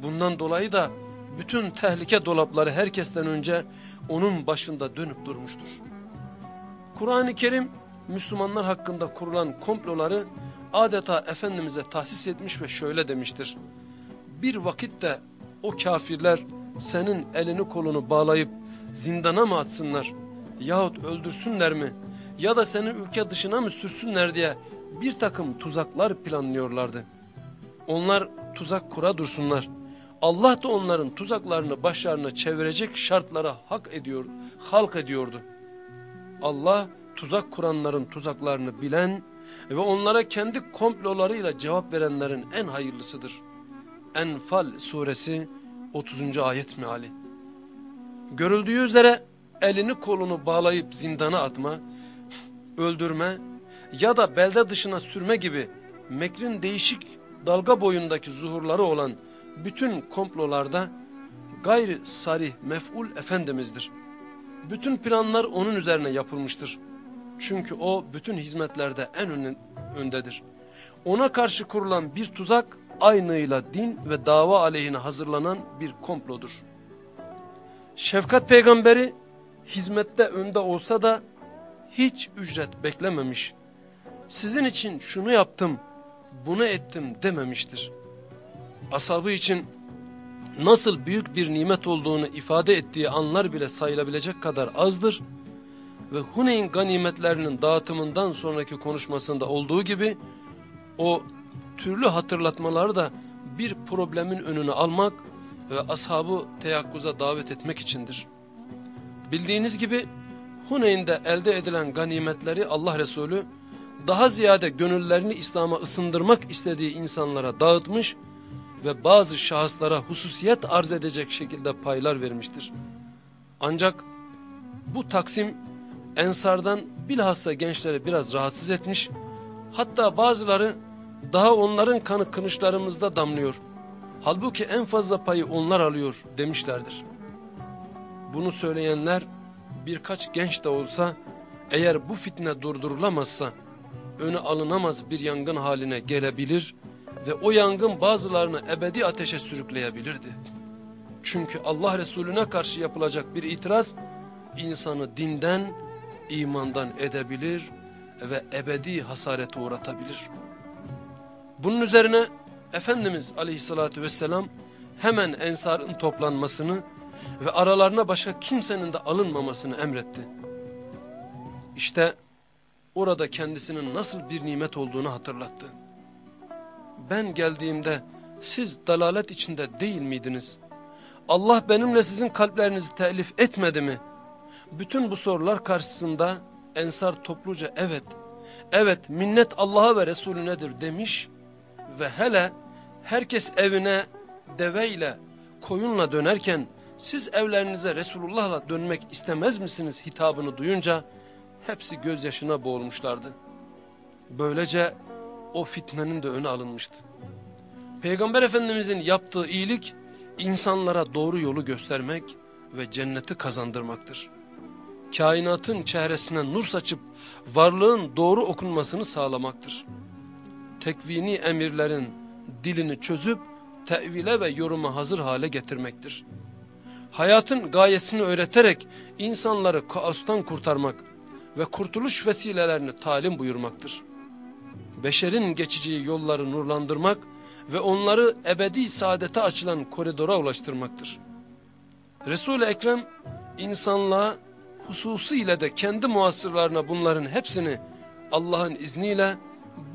Bundan dolayı da bütün tehlike dolapları herkesten önce onun başında dönüp durmuştur. Kur'an-ı Kerim Müslümanlar hakkında kurulan komploları adeta Efendimiz'e tahsis etmiş ve şöyle demiştir. Bir vakitte o kafirler senin elini kolunu bağlayıp zindana mı atsınlar yahut öldürsünler mi ya da seni ülke dışına mı sürsünler diye bir takım tuzaklar planlıyorlardı. Onlar tuzak kura dursunlar. Allah da onların tuzaklarını başlarına çevirecek şartlara hak ediyor, halk ediyordu. Allah tuzak kuranların tuzaklarını bilen ve onlara kendi komplolarıyla cevap verenlerin en hayırlısıdır. Enfal suresi 30. ayet meali. Görüldüğü üzere elini kolunu bağlayıp zindana atma, öldürme ya da belde dışına sürme gibi mekrin değişik dalga boyundaki zuhurları olan bütün komplolarda gayri sarih mef'ul efendimizdir. Bütün planlar onun üzerine yapılmıştır. Çünkü o bütün hizmetlerde en öndedir. Ona karşı kurulan bir tuzak aynıyla din ve dava aleyhine hazırlanan bir komplodur. Şefkat peygamberi hizmette önde olsa da hiç ücret beklememiş. Sizin için şunu yaptım, bunu ettim dememiştir. Asabı için nasıl büyük bir nimet olduğunu ifade ettiği anlar bile sayılabilecek kadar azdır. Ve Huneyn ganimetlerinin dağıtımından sonraki konuşmasında olduğu gibi o türlü hatırlatmaları da bir problemin önünü almak ve ashabı teyakkuza davet etmek içindir. Bildiğiniz gibi Huneyn'de elde edilen ganimetleri Allah Resulü daha ziyade gönüllerini İslam'a ısındırmak istediği insanlara dağıtmış ve bazı şahıslara hususiyet arz edecek şekilde paylar vermiştir. Ancak bu taksim ensardan bilhassa gençleri biraz rahatsız etmiş, hatta bazıları daha onların kanı kınışlarımızda damlıyor. Halbuki en fazla payı onlar alıyor demişlerdir. Bunu söyleyenler birkaç genç de olsa eğer bu fitne durdurulamazsa önü alınamaz bir yangın haline gelebilir ve o yangın bazılarını ebedi ateşe sürükleyebilirdi. Çünkü Allah Resulüne karşı yapılacak bir itiraz insanı dinden, imandan edebilir ve ebedi hasarete uğratabilir. Bunun üzerine Efendimiz aleyhissalatü vesselam hemen ensarın toplanmasını ve aralarına başka kimsenin de alınmamasını emretti. İşte orada kendisinin nasıl bir nimet olduğunu hatırlattı. Ben geldiğimde siz dalalet içinde değil miydiniz? Allah benimle sizin kalplerinizi telif etmedi mi? Bütün bu sorular karşısında Ensar topluca evet, evet minnet Allah'a ve Resulünedir demiş ve hele herkes evine deveyle, koyunla dönerken siz evlerinize Resulullah'la dönmek istemez misiniz hitabını duyunca hepsi gözyaşına boğulmuşlardı. Böylece o fitnenin de önü alınmıştı. Peygamber Efendimizin yaptığı iyilik insanlara doğru yolu göstermek ve cenneti kazandırmaktır. Kainatın çehresine nur saçıp varlığın doğru okunmasını sağlamaktır. Tekvini emirlerin dilini çözüp tevile ve yoruma hazır hale getirmektir. Hayatın gayesini öğreterek insanları kaostan kurtarmak ve kurtuluş vesilelerini talim buyurmaktır. Beşerin geçeceği yolları nurlandırmak ve onları ebedi saadete açılan koridora ulaştırmaktır. Resul-i Ekrem insanlığa hususiyle de kendi muasırlarına bunların hepsini Allah'ın izniyle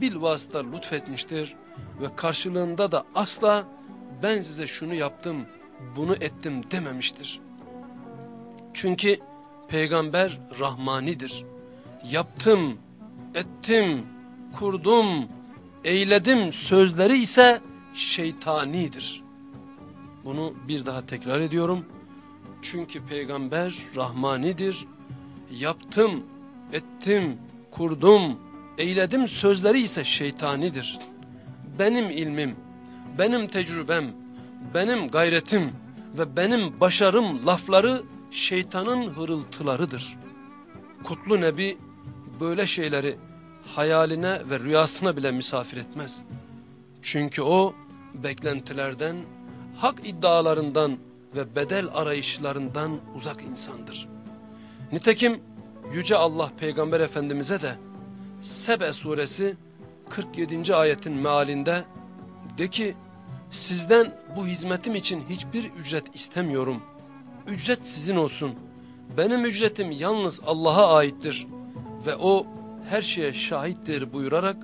bilvasıta lütfetmiştir ve karşılığında da asla ben size şunu yaptım, bunu ettim dememiştir. Çünkü peygamber rahmanidir. Yaptım, ettim, kurdum, eyledim sözleri ise şeytanidir. Bunu bir daha tekrar ediyorum. Çünkü peygamber rahmanidir. Yaptım, ettim, kurdum, eyledim sözleri ise şeytanidir. Benim ilmim, benim tecrübem, benim gayretim ve benim başarım lafları şeytanın hırıltılarıdır. Kutlu Nebi böyle şeyleri hayaline ve rüyasına bile misafir etmez. Çünkü o beklentilerden, hak iddialarından ve bedel arayışlarından uzak insandır. Nitekim Yüce Allah Peygamber Efendimiz'e de Sebe suresi 47. ayetin mealinde de ki sizden bu hizmetim için hiçbir ücret istemiyorum. Ücret sizin olsun. Benim ücretim yalnız Allah'a aittir ve o her şeye şahittir buyurarak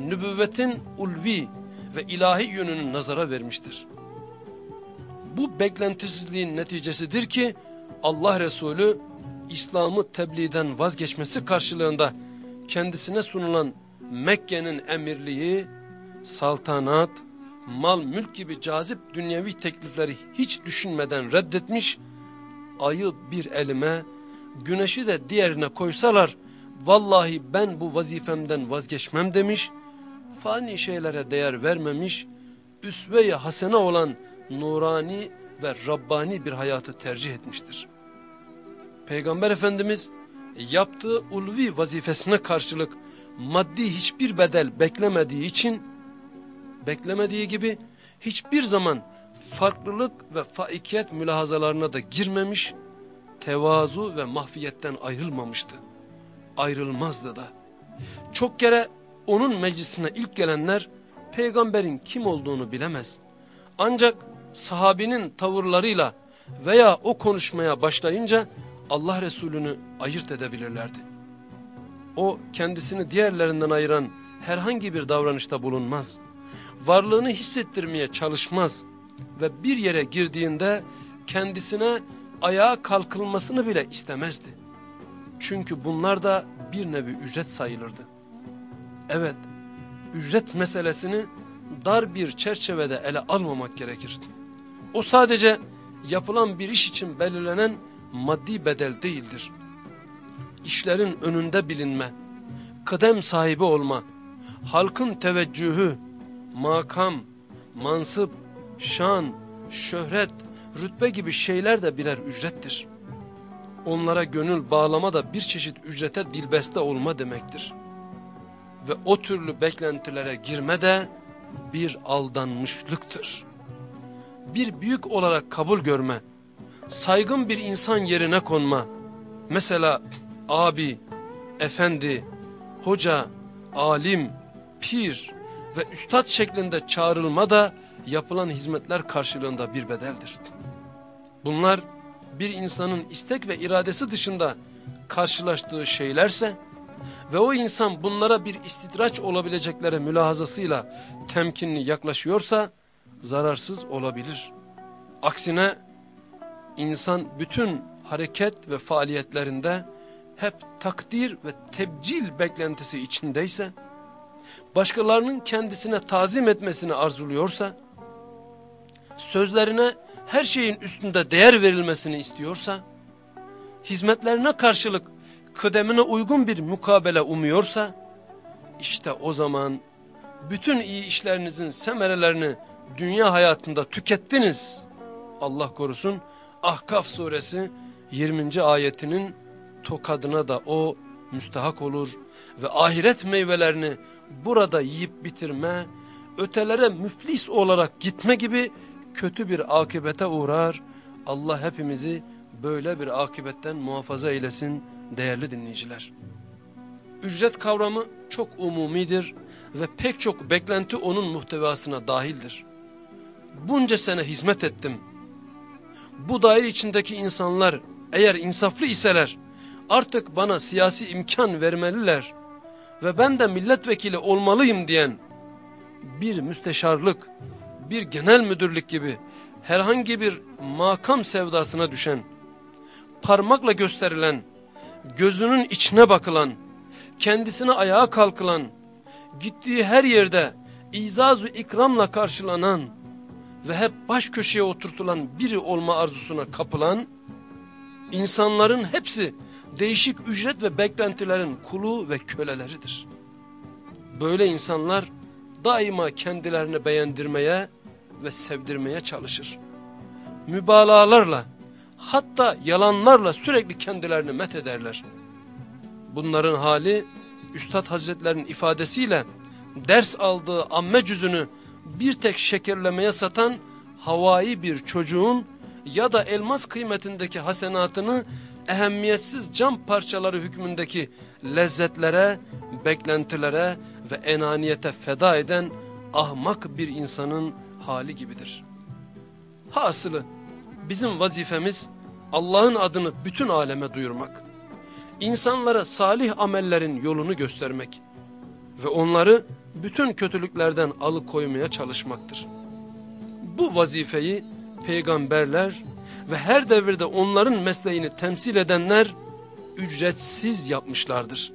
nübüvvetin ulvi ve ilahi yönünü nazara vermiştir. Bu beklentisizliğin neticesidir ki Allah Resulü İslam'ı tebliğden vazgeçmesi karşılığında kendisine sunulan Mekke'nin emirliği, saltanat, mal mülk gibi cazip dünyevi teklifleri hiç düşünmeden reddetmiş, ayı bir elime, güneşi de diğerine koysalar, vallahi ben bu vazifemden vazgeçmem demiş, fani şeylere değer vermemiş, üsve-i hasene olan nurani ve Rabbani bir hayatı tercih etmiştir. Peygamber Efendimiz yaptığı ulvi vazifesine karşılık maddi hiçbir bedel beklemediği için, beklemediği gibi hiçbir zaman farklılık ve faikiyet mülahazalarına da girmemiş, tevazu ve mahfiyetten ayrılmamıştı. Ayrılmazdı da. Çok kere onun meclisine ilk gelenler peygamberin kim olduğunu bilemez. Ancak sahabinin tavırlarıyla veya o konuşmaya başlayınca Allah Resulü'nü ayırt edebilirlerdi. O kendisini diğerlerinden ayıran herhangi bir davranışta bulunmaz. Varlığını hissettirmeye çalışmaz ve bir yere girdiğinde kendisine ayağa kalkılmasını bile istemezdi. Çünkü bunlar da bir nevi ücret sayılırdı. Evet, ücret meselesini dar bir çerçevede ele almamak gerekir. O sadece yapılan bir iş için belirlenen maddi bedel değildir. İşlerin önünde bilinme, kıdem sahibi olma, halkın teveccühü, makam, mansıp, şan, şöhret, rütbe gibi şeyler de birer ücrettir. Onlara gönül bağlama da bir çeşit ücrete dilbeste olma demektir. Ve o türlü beklentilere girme de bir aldanmışlıktır. Bir büyük olarak kabul görme, saygın bir insan yerine konma. Mesela abi, efendi, hoca, alim, pir ve üstad şeklinde çağrılma da yapılan hizmetler karşılığında bir bedeldir. Bunlar bir insanın istek ve iradesi dışında karşılaştığı şeylerse ve o insan bunlara bir istidraç olabileceklere mülahazasıyla temkinli yaklaşıyorsa zararsız olabilir. Aksine insan bütün hareket ve faaliyetlerinde hep takdir ve tebcil beklentisi içindeyse, başkalarının kendisine tazim etmesini arzuluyorsa, sözlerine her şeyin üstünde değer verilmesini istiyorsa, hizmetlerine karşılık kıdemine uygun bir mukabele umuyorsa, işte o zaman bütün iyi işlerinizin semerelerini dünya hayatında tükettiniz. Allah korusun Ahkaf suresi 20. ayetinin tokadına da o müstahak olur ve ahiret meyvelerini burada yiyip bitirme, ötelere müflis olarak gitme gibi kötü bir akibete uğrar. Allah hepimizi böyle bir akibetten muhafaza eylesin değerli dinleyiciler. Ücret kavramı çok umumidir ve pek çok beklenti onun muhtevasına dahildir. Bunca sene hizmet ettim. Bu daire içindeki insanlar eğer insaflı iseler artık bana siyasi imkan vermeliler ve ben de milletvekili olmalıyım diyen bir müsteşarlık, bir genel müdürlük gibi herhangi bir makam sevdasına düşen, parmakla gösterilen, gözünün içine bakılan, kendisine ayağa kalkılan, gittiği her yerde izazu ikramla karşılanan ve hep baş köşeye oturtulan biri olma arzusuna kapılan, insanların hepsi değişik ücret ve beklentilerin kulu ve köleleridir. Böyle insanlar daima kendilerini beğendirmeye ve sevdirmeye çalışır. Mübalağalarla hatta yalanlarla sürekli kendilerini met ederler. Bunların hali Üstad Hazretlerinin ifadesiyle ders aldığı amme cüzünü bir tek şekerlemeye satan havai bir çocuğun ya da elmas kıymetindeki hasenatını ehemmiyetsiz cam parçaları hükmündeki lezzetlere, beklentilere ve enaniyete feda eden ahmak bir insanın hali gibidir. Hasılı bizim vazifemiz Allah'ın adını bütün aleme duyurmak. insanlara salih amellerin yolunu göstermek ve onları bütün kötülüklerden alıkoymaya çalışmaktır. Bu vazifeyi peygamberler ve her devirde onların mesleğini temsil edenler ücretsiz yapmışlardır.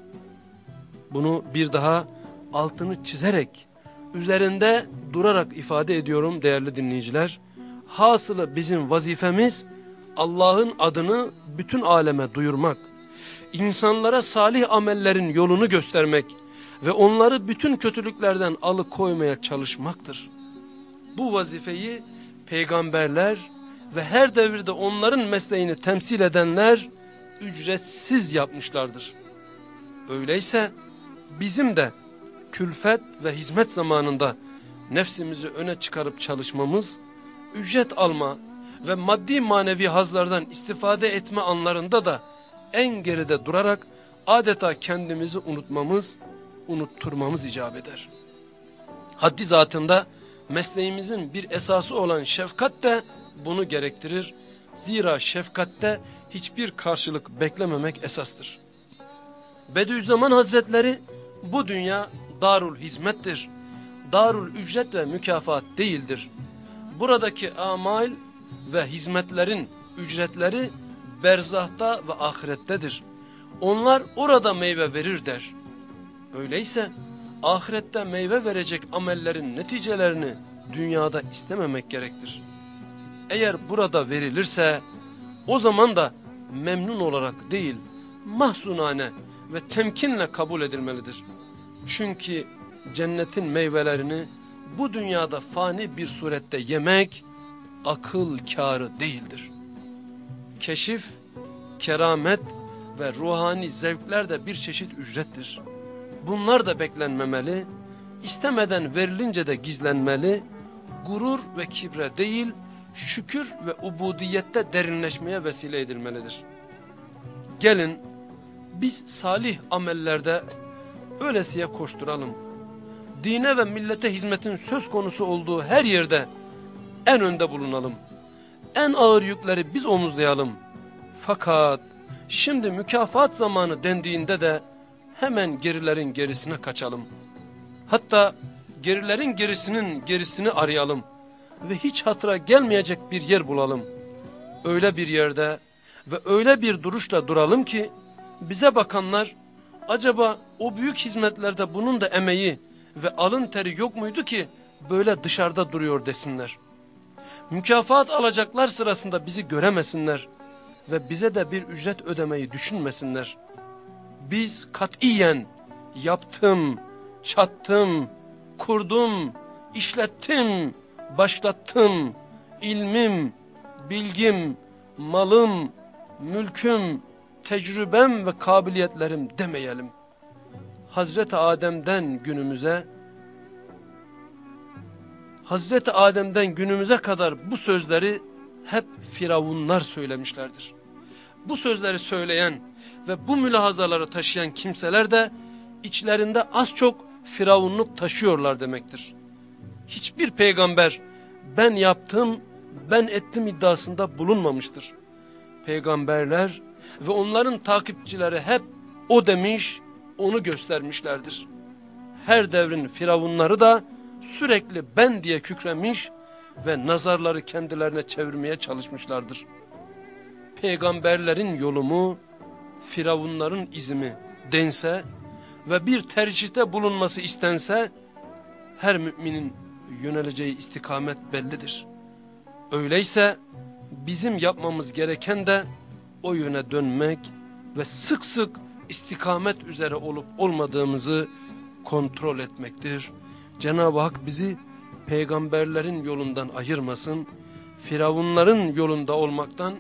Bunu bir daha altını çizerek, üzerinde durarak ifade ediyorum değerli dinleyiciler. Hasılı bizim vazifemiz Allah'ın adını bütün aleme duyurmak, insanlara salih amellerin yolunu göstermek ve onları bütün kötülüklerden alıkoymaya çalışmaktır. Bu vazifeyi peygamberler ve her devirde onların mesleğini temsil edenler ücretsiz yapmışlardır. Öyleyse bizim de külfet ve hizmet zamanında nefsimizi öne çıkarıp çalışmamız, ücret alma ve maddi manevi hazlardan istifade etme anlarında da en geride durarak adeta kendimizi unutmamız, unutturmamız icap eder. Haddi zatında mesleğimizin bir esası olan şefkat de bunu gerektirir. Zira şefkatte hiçbir karşılık beklememek esastır. Bediüzzaman Hazretleri bu dünya darul hizmettir. Darul ücret ve mükafat değildir. Buradaki amal ve hizmetlerin ücretleri berzahta ve ahirettedir. Onlar orada meyve verir der. Öyleyse ahirette meyve verecek amellerin neticelerini dünyada istememek gerektir. Eğer burada verilirse o zaman da memnun olarak değil mahzunane ve temkinle kabul edilmelidir. Çünkü cennetin meyvelerini bu dünyada fani bir surette yemek akıl kârı değildir. Keşif, keramet ve ruhani zevkler de bir çeşit ücrettir. Bunlar da beklenmemeli, istemeden verilince de gizlenmeli, gurur ve kibre değil, şükür ve ubudiyette derinleşmeye vesile edilmelidir. Gelin biz salih amellerde öylesiye koşturalım. Dine ve millete hizmetin söz konusu olduğu her yerde en önde bulunalım. En ağır yükleri biz omuzlayalım. Fakat şimdi mükafat zamanı dendiğinde de hemen gerilerin gerisine kaçalım. Hatta gerilerin gerisinin gerisini arayalım ve hiç hatıra gelmeyecek bir yer bulalım. Öyle bir yerde ve öyle bir duruşla duralım ki bize bakanlar acaba o büyük hizmetlerde bunun da emeği ve alın teri yok muydu ki böyle dışarıda duruyor desinler. Mükafat alacaklar sırasında bizi göremesinler ve bize de bir ücret ödemeyi düşünmesinler. Biz katiyen yaptım, çattım, kurdum, işlettim, başlattım, ilmim, bilgim, malım, mülküm, tecrübem ve kabiliyetlerim demeyelim. Hazreti Adem'den günümüze, Hazreti Adem'den günümüze kadar bu sözleri hep firavunlar söylemişlerdir. Bu sözleri söyleyen ve bu mülahazaları taşıyan kimseler de içlerinde az çok firavunluk taşıyorlar demektir. Hiçbir peygamber ben yaptım, ben ettim iddiasında bulunmamıştır. Peygamberler ve onların takipçileri hep o demiş, onu göstermişlerdir. Her devrin firavunları da sürekli ben diye kükremiş ve nazarları kendilerine çevirmeye çalışmışlardır. Peygamberlerin yolumu, firavunların izimi dense ve bir tercihte bulunması istense, her müminin yöneleceği istikamet bellidir. Öyleyse bizim yapmamız gereken de o yöne dönmek ve sık sık istikamet üzere olup olmadığımızı kontrol etmektir. Cenab-ı Hak bizi peygamberlerin yolundan ayırmasın, firavunların yolunda olmaktan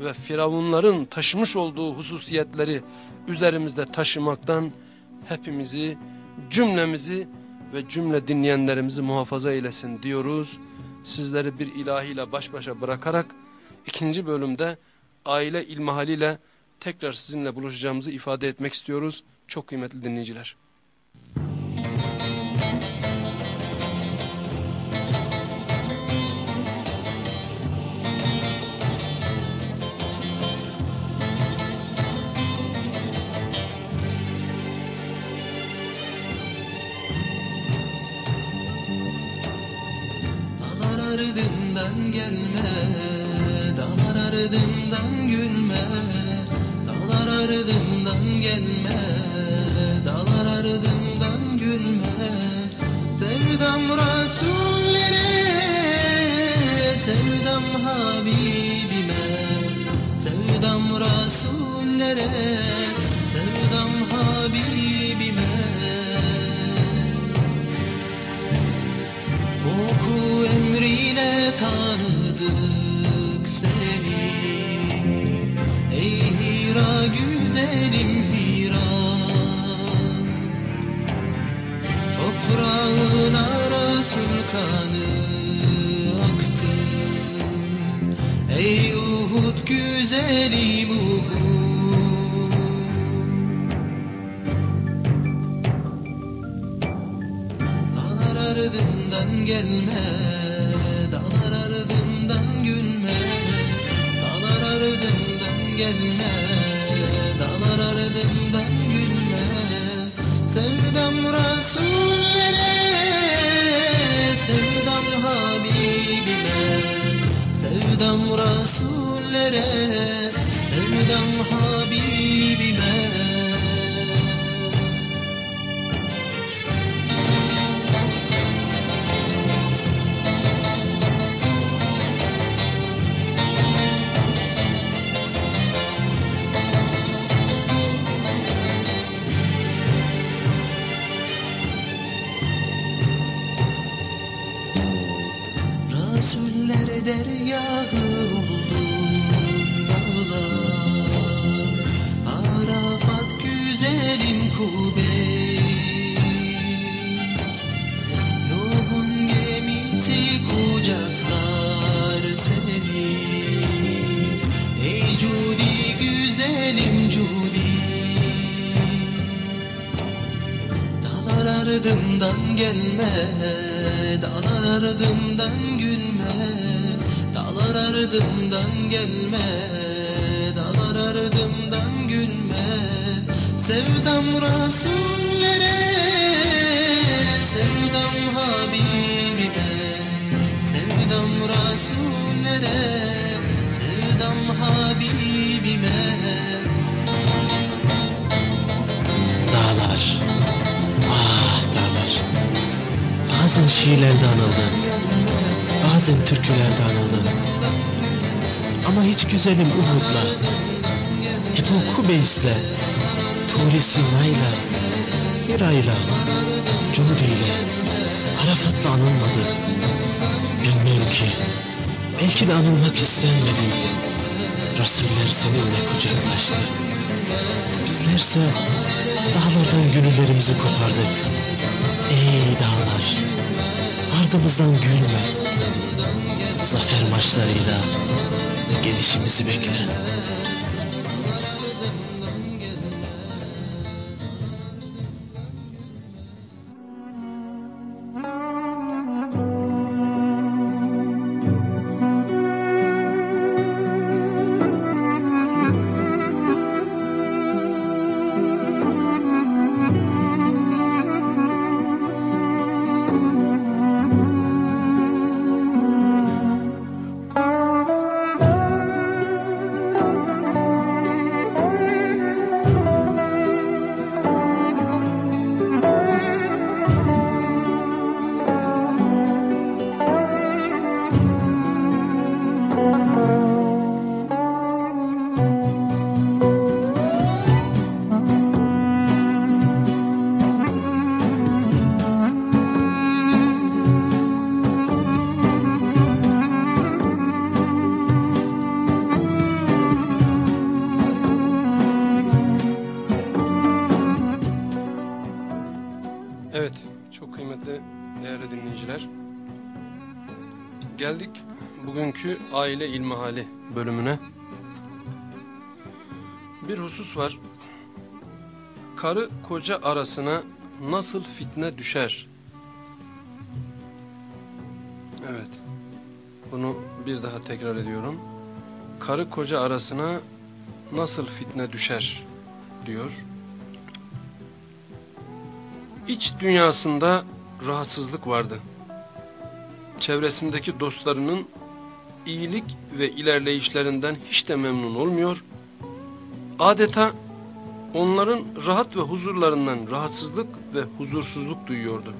ve firavunların taşımış olduğu hususiyetleri üzerimizde taşımaktan hepimizi, cümlemizi ve cümle dinleyenlerimizi muhafaza eylesin diyoruz. Sizleri bir ilahiyle baş başa bırakarak ikinci bölümde aile ilmihaliyle tekrar sizinle buluşacağımızı ifade etmek istiyoruz. Çok kıymetli dinleyiciler. Gelmez ardımdan gülme Dağlar ardımdan gelme Dağlar ardımdan gülme. Sevdam Resullere Sevdam Habibime. Sevdam Resullere Sevdam Habibime güzelim Hira Toprağına Resul kanı Bazen şiirlerde anıldın, bazen türkülerde anıldın. Ama hiç güzelim Uhud'la, Ebu Kubeys'le, Turi Sina'yla, Hira'yla, Cudi'yle, Arafat'la anılmadı. Bilmem ki, belki de anılmak istenmedin. Resuller seninle kucaklaştı. Bizlerse dağlardan gönüllerimizi kopardık. Ey dağlar, ardımızdan gülme. Zafer maçlarıyla gelişimizi bekle. Aile ilmihali bölümüne. Bir husus var. Karı koca arasına nasıl fitne düşer? Evet. Bunu bir daha tekrar ediyorum. Karı koca arasına nasıl fitne düşer diyor. İç dünyasında rahatsızlık vardı. Çevresindeki dostlarının iyilik ve ilerleyişlerinden hiç de memnun olmuyor. Adeta onların rahat ve huzurlarından rahatsızlık ve huzursuzluk duyuyordu.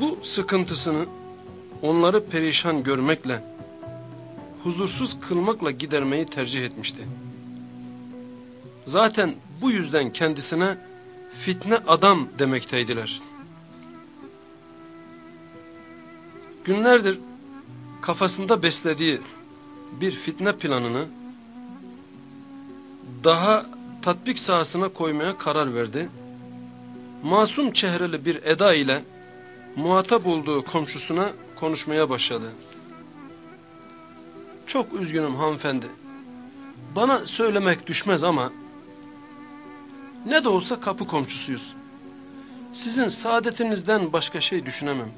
Bu sıkıntısını onları perişan görmekle, huzursuz kılmakla gidermeyi tercih etmişti. Zaten bu yüzden kendisine fitne adam demekteydiler. Günlerdir kafasında beslediği bir fitne planını daha tatbik sahasına koymaya karar verdi. Masum çehreli bir eda ile muhatap olduğu komşusuna konuşmaya başladı. Çok üzgünüm hanımefendi. Bana söylemek düşmez ama ne de olsa kapı komşusuyuz. Sizin saadetinizden başka şey düşünemem.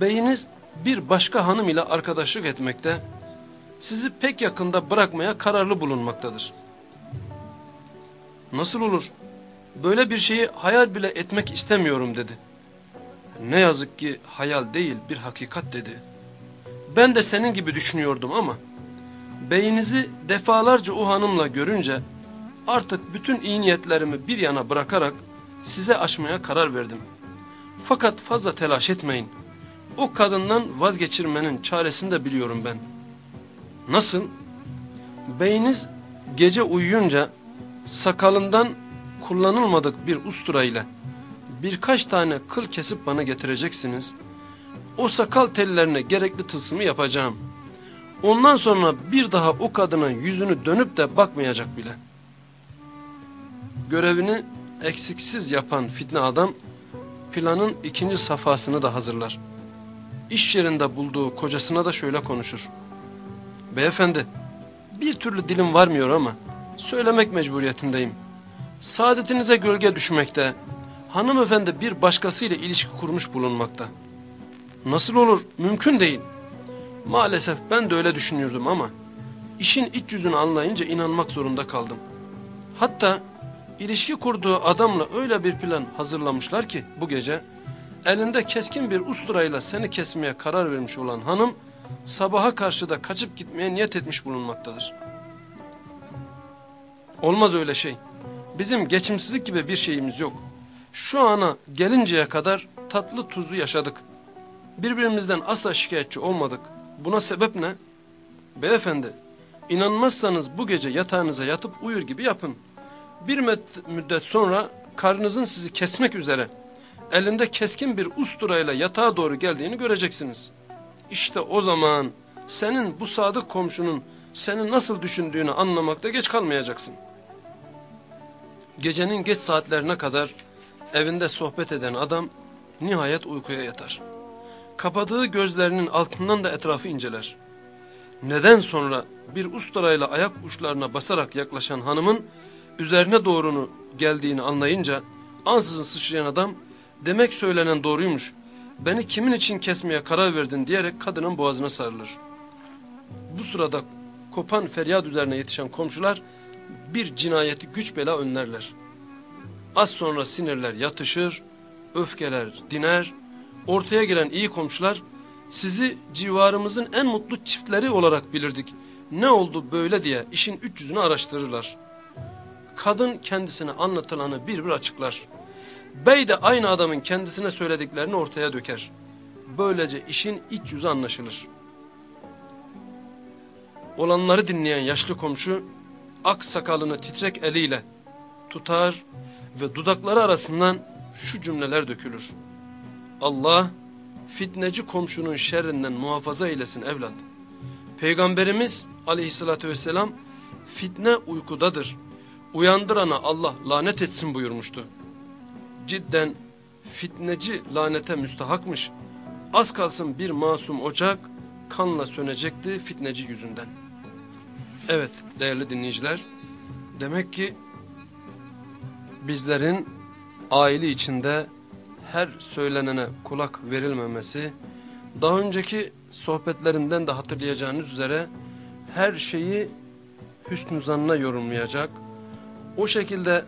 Beyiniz bir başka hanım ile arkadaşlık etmekte, sizi pek yakında bırakmaya kararlı bulunmaktadır. Nasıl olur? Böyle bir şeyi hayal bile etmek istemiyorum dedi. Ne yazık ki hayal değil bir hakikat dedi. Ben de senin gibi düşünüyordum ama beyinizi defalarca o hanımla görünce artık bütün iyi niyetlerimi bir yana bırakarak size açmaya karar verdim. Fakat fazla telaş etmeyin. O kadından vazgeçirmenin çaresini de biliyorum ben. Nasıl? Beyiniz gece uyuyunca sakalından kullanılmadık bir ustura ile birkaç tane kıl kesip bana getireceksiniz. O sakal tellerine gerekli tılsımı yapacağım. Ondan sonra bir daha o kadının yüzünü dönüp de bakmayacak bile. Görevini eksiksiz yapan fitne adam planın ikinci safhasını da hazırlar. İş yerinde bulduğu kocasına da şöyle konuşur. Beyefendi bir türlü dilim varmıyor ama söylemek mecburiyetindeyim. Saadetinize gölge düşmekte, hanımefendi bir başkasıyla ilişki kurmuş bulunmakta. Nasıl olur? Mümkün değil. Maalesef ben de öyle düşünüyordum ama işin iç yüzünü anlayınca inanmak zorunda kaldım. Hatta ilişki kurduğu adamla öyle bir plan hazırlamışlar ki bu gece elinde keskin bir usturayla seni kesmeye karar vermiş olan hanım sabaha karşı da kaçıp gitmeye niyet etmiş bulunmaktadır. Olmaz öyle şey. Bizim geçimsizlik gibi bir şeyimiz yok. Şu ana gelinceye kadar tatlı tuzlu yaşadık. Birbirimizden asla şikayetçi olmadık. Buna sebep ne? Beyefendi, inanmazsanız bu gece yatağınıza yatıp uyur gibi yapın. Bir müddet sonra karnınızın sizi kesmek üzere elinde keskin bir usturayla yatağa doğru geldiğini göreceksiniz. İşte o zaman senin bu sadık komşunun seni nasıl düşündüğünü anlamakta geç kalmayacaksın. Gecenin geç saatlerine kadar evinde sohbet eden adam nihayet uykuya yatar. Kapadığı gözlerinin altından da etrafı inceler. Neden sonra bir usturayla ayak uçlarına basarak yaklaşan hanımın üzerine doğrunu geldiğini anlayınca ansızın sıçrayan adam demek söylenen doğruymuş. Beni kimin için kesmeye karar verdin diyerek kadının boğazına sarılır. Bu sırada kopan feryat üzerine yetişen komşular bir cinayeti güç bela önlerler. Az sonra sinirler yatışır, öfkeler diner, ortaya giren iyi komşular sizi civarımızın en mutlu çiftleri olarak bilirdik. Ne oldu böyle diye işin üç yüzünü araştırırlar. Kadın kendisine anlatılanı bir bir açıklar. Bey de aynı adamın kendisine söylediklerini ortaya döker. Böylece işin iç yüzü anlaşılır. Olanları dinleyen yaşlı komşu ak sakalını titrek eliyle tutar ve dudakları arasından şu cümleler dökülür. Allah fitneci komşunun şerrinden muhafaza eylesin evlat. Peygamberimiz aleyhissalatü vesselam fitne uykudadır. Uyandırana Allah lanet etsin buyurmuştu. Cidden fitneci lanete müstahakmış. Az kalsın bir masum ocak kanla sönecekti fitneci yüzünden. Evet değerli dinleyiciler. Demek ki bizlerin aile içinde her söylenene kulak verilmemesi, daha önceki sohbetlerimden de hatırlayacağınız üzere her şeyi hüsnü zanna yorumlayacak, o şekilde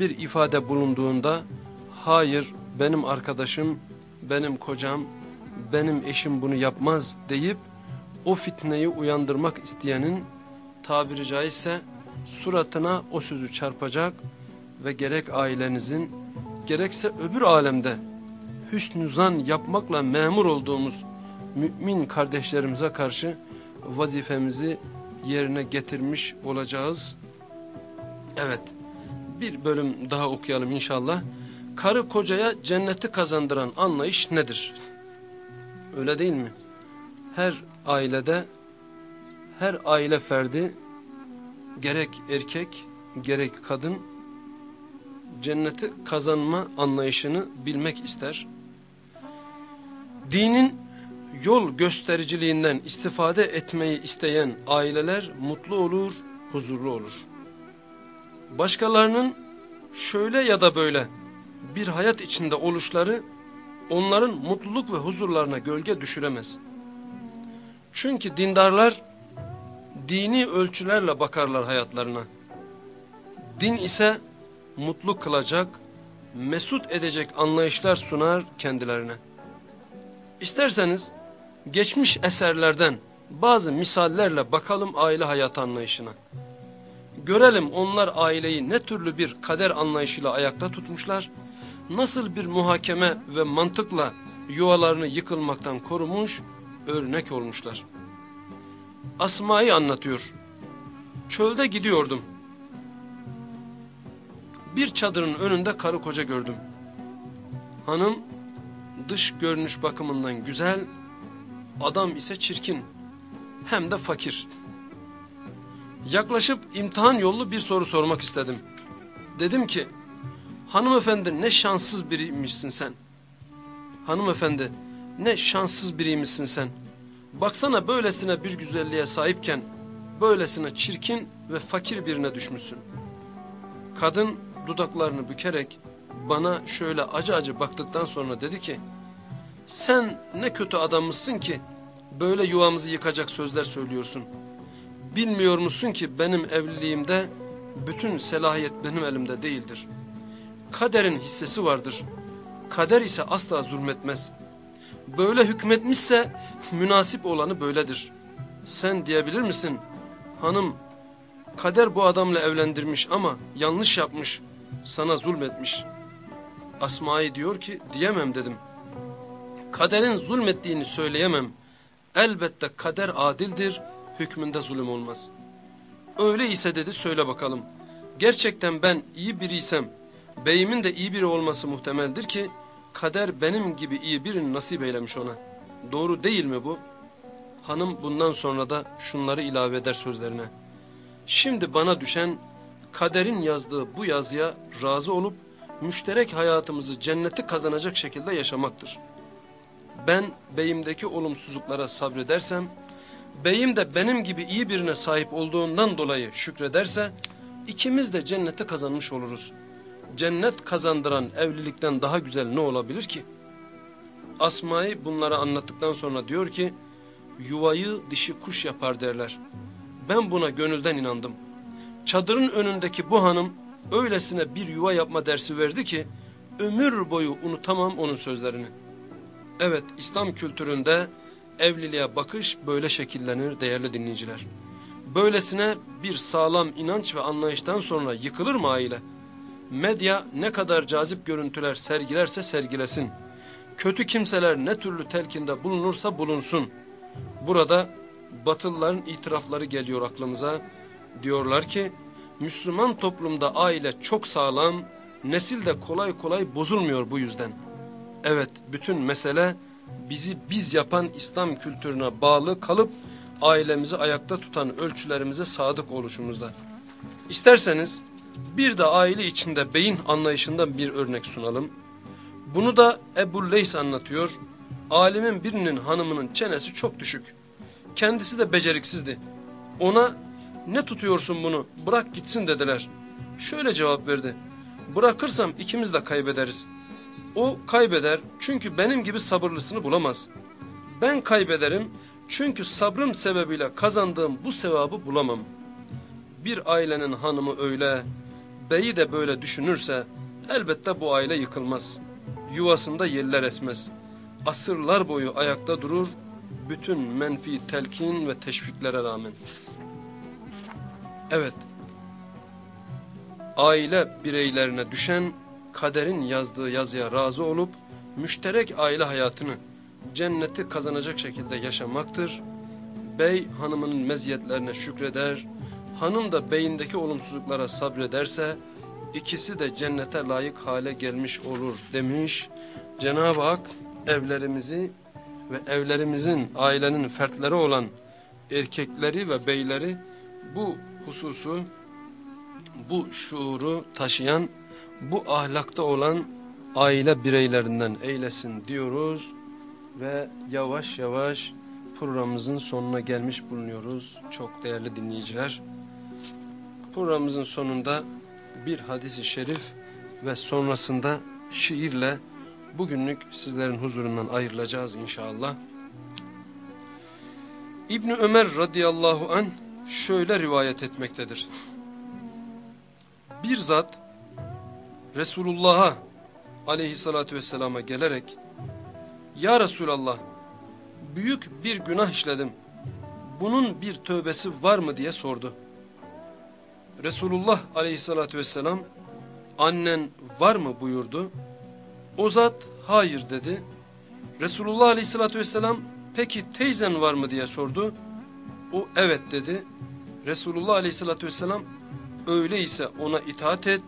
bir ifade bulunduğunda, hayır benim arkadaşım, benim kocam, benim eşim bunu yapmaz deyip o fitneyi uyandırmak isteyenin tabiri caizse suratına o sözü çarpacak ve gerek ailenizin gerekse öbür alemde hüsnü zan yapmakla memur olduğumuz mümin kardeşlerimize karşı vazifemizi yerine getirmiş olacağız. Evet bir bölüm daha okuyalım inşallah. Karı kocaya cenneti kazandıran anlayış nedir? Öyle değil mi? Her ailede her aile ferdi gerek erkek gerek kadın cenneti kazanma anlayışını bilmek ister. Dinin yol göstericiliğinden istifade etmeyi isteyen aileler mutlu olur, huzurlu olur. Başkalarının şöyle ya da böyle bir hayat içinde oluşları onların mutluluk ve huzurlarına gölge düşüremez. Çünkü dindarlar dini ölçülerle bakarlar hayatlarına. Din ise mutlu kılacak, mesut edecek anlayışlar sunar kendilerine. İsterseniz geçmiş eserlerden bazı misallerle bakalım aile hayat anlayışına. Görelim onlar aileyi ne türlü bir kader anlayışıyla ayakta tutmuşlar, nasıl bir muhakeme ve mantıkla yuvalarını yıkılmaktan korumuş, örnek olmuşlar. Asma'yı anlatıyor. Çölde gidiyordum. Bir çadırın önünde karı koca gördüm. Hanım dış görünüş bakımından güzel, adam ise çirkin, hem de fakir. Yaklaşıp imtihan yollu bir soru sormak istedim. Dedim ki, hanımefendi ne şanssız biriymişsin sen. Hanımefendi ne şanssız biriymişsin sen. Baksana böylesine bir güzelliğe sahipken, böylesine çirkin ve fakir birine düşmüşsün. Kadın dudaklarını bükerek bana şöyle acı acı baktıktan sonra dedi ki, sen ne kötü adammışsın ki böyle yuvamızı yıkacak sözler söylüyorsun. Bilmiyor musun ki benim evliliğimde bütün selahiyet benim elimde değildir. Kaderin hissesi vardır. Kader ise asla zulmetmez. Böyle hükmetmişse münasip olanı böyledir. Sen diyebilir misin? Hanım kader bu adamla evlendirmiş ama yanlış yapmış. Sana zulmetmiş. Asma'yı diyor ki diyemem dedim. Kaderin zulmettiğini söyleyemem. Elbette kader adildir, hükmünde zulüm olmaz. Öyleyse dedi söyle bakalım. Gerçekten ben iyi biriysem, beyimin de iyi biri olması muhtemeldir ki, kader benim gibi iyi birini nasip eylemiş ona. Doğru değil mi bu? Hanım bundan sonra da şunları ilave eder sözlerine. Şimdi bana düşen kaderin yazdığı bu yazıya razı olup müşterek hayatımızı cenneti kazanacak şekilde yaşamaktır. Ben beyimdeki olumsuzluklara sabredersem, beyim de benim gibi iyi birine sahip olduğundan dolayı şükrederse, ikimiz de cenneti kazanmış oluruz. Cennet kazandıran evlilikten daha güzel ne olabilir ki? Asma'yı bunlara anlattıktan sonra diyor ki, yuvayı dişi kuş yapar derler. Ben buna gönülden inandım. Çadırın önündeki bu hanım öylesine bir yuva yapma dersi verdi ki, ömür boyu unutamam onun sözlerini. Evet, İslam kültüründe evliliğe bakış böyle şekillenir değerli dinleyiciler. Böylesine bir sağlam inanç ve anlayıştan sonra yıkılır mı aile? Medya ne kadar cazip görüntüler sergilerse sergilesin. Kötü kimseler ne türlü telkinde bulunursa bulunsun. Burada Batılıların itirafları geliyor aklımıza. Diyorlar ki Müslüman toplumda aile çok sağlam, nesil de kolay kolay bozulmuyor bu yüzden. Evet bütün mesele bizi biz yapan İslam kültürüne bağlı kalıp ailemizi ayakta tutan ölçülerimize sadık oluşumuzda. İsterseniz bir de aile içinde beyin anlayışından bir örnek sunalım. Bunu da Ebu Leys anlatıyor. Alimin birinin hanımının çenesi çok düşük. Kendisi de beceriksizdi. Ona ne tutuyorsun bunu bırak gitsin dediler. Şöyle cevap verdi. Bırakırsam ikimiz de kaybederiz. O kaybeder çünkü benim gibi sabırlısını bulamaz. Ben kaybederim çünkü sabrım sebebiyle kazandığım bu sevabı bulamam. Bir ailenin hanımı öyle, beyi de böyle düşünürse elbette bu aile yıkılmaz. Yuvasında yeller esmez. asırlar boyu ayakta durur, bütün menfi telkin ve teşviklere rağmen. Evet, aile bireylerine düşen kaderin yazdığı yazıya razı olup müşterek aile hayatını cenneti kazanacak şekilde yaşamaktır. Bey hanımının meziyetlerine şükreder, hanım da beyindeki olumsuzluklara sabrederse ikisi de cennete layık hale gelmiş olur demiş. Cenab-ı Hak evlerimizi ve evlerimizin ailenin fertleri olan erkekleri ve beyleri bu hususu, bu şuuru taşıyan, bu ahlakta olan aile bireylerinden eylesin diyoruz ve yavaş yavaş programımızın sonuna gelmiş bulunuyoruz. Çok değerli dinleyiciler. Programımızın sonunda bir hadisi şerif ve sonrasında şiirle bugünlük sizlerin huzurundan ayrılacağız inşallah. İbni Ömer radıyallahu an şöyle rivayet etmektedir. Bir zat Resulullah'a aleyhissalatü vesselama gelerek Ya Resulallah büyük bir günah işledim. Bunun bir tövbesi var mı diye sordu. Resulullah aleyhissalatü vesselam annen var mı buyurdu. O zat hayır dedi. Resulullah aleyhissalatü vesselam peki teyzen var mı diye sordu. O evet dedi. Resulullah aleyhissalatü vesselam öyleyse ona itaat et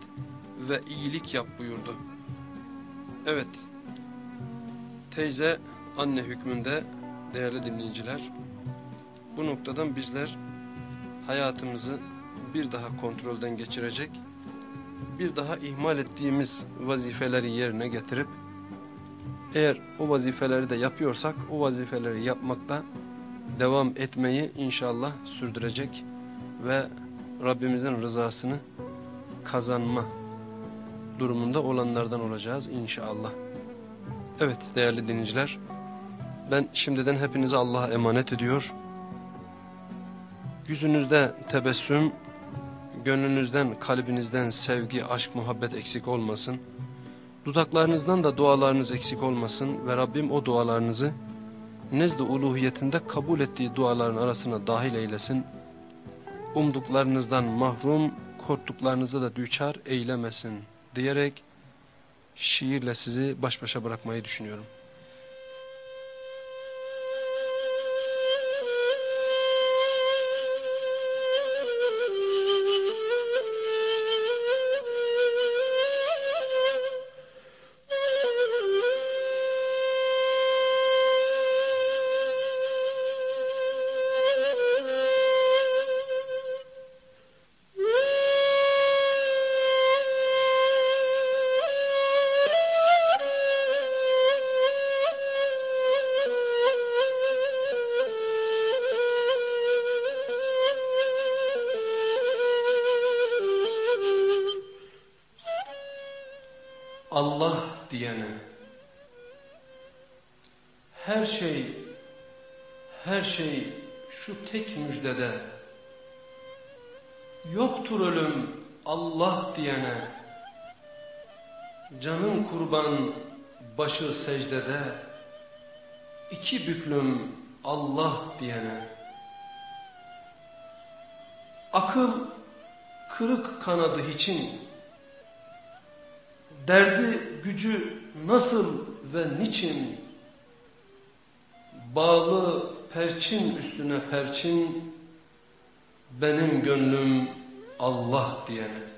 ve iyilik yap buyurdu. Evet teyze anne hükmünde değerli dinleyiciler bu noktadan bizler hayatımızı bir daha kontrolden geçirecek, bir daha ihmal ettiğimiz vazifeleri yerine getirip, eğer o vazifeleri de yapıyorsak, o vazifeleri yapmakta devam etmeyi inşallah sürdürecek ve Rabbimizin rızasını kazanma durumunda olanlardan olacağız inşallah. Evet değerli dinleyiciler, ben şimdiden hepinizi Allah'a emanet ediyor. Yüzünüzde tebessüm, gönlünüzden, kalbinizden sevgi, aşk, muhabbet eksik olmasın. Dudaklarınızdan da dualarınız eksik olmasın ve Rabbim o dualarınızı nezd-i uluhiyetinde kabul ettiği duaların arasına dahil eylesin. Umduklarınızdan mahrum, korktuklarınızı da düçar eylemesin diyerek şiirle sizi baş başa bırakmayı düşünüyorum. Allah diyene her şey her şey şu tek müjdede yoktur ölüm Allah diyene canın kurban başı secdede iki büklüm Allah diyene. Akıl kırık kanadı için derdi gücü nasıl ve niçin bağlı perçin üstüne perçin benim gönlüm Allah diyene.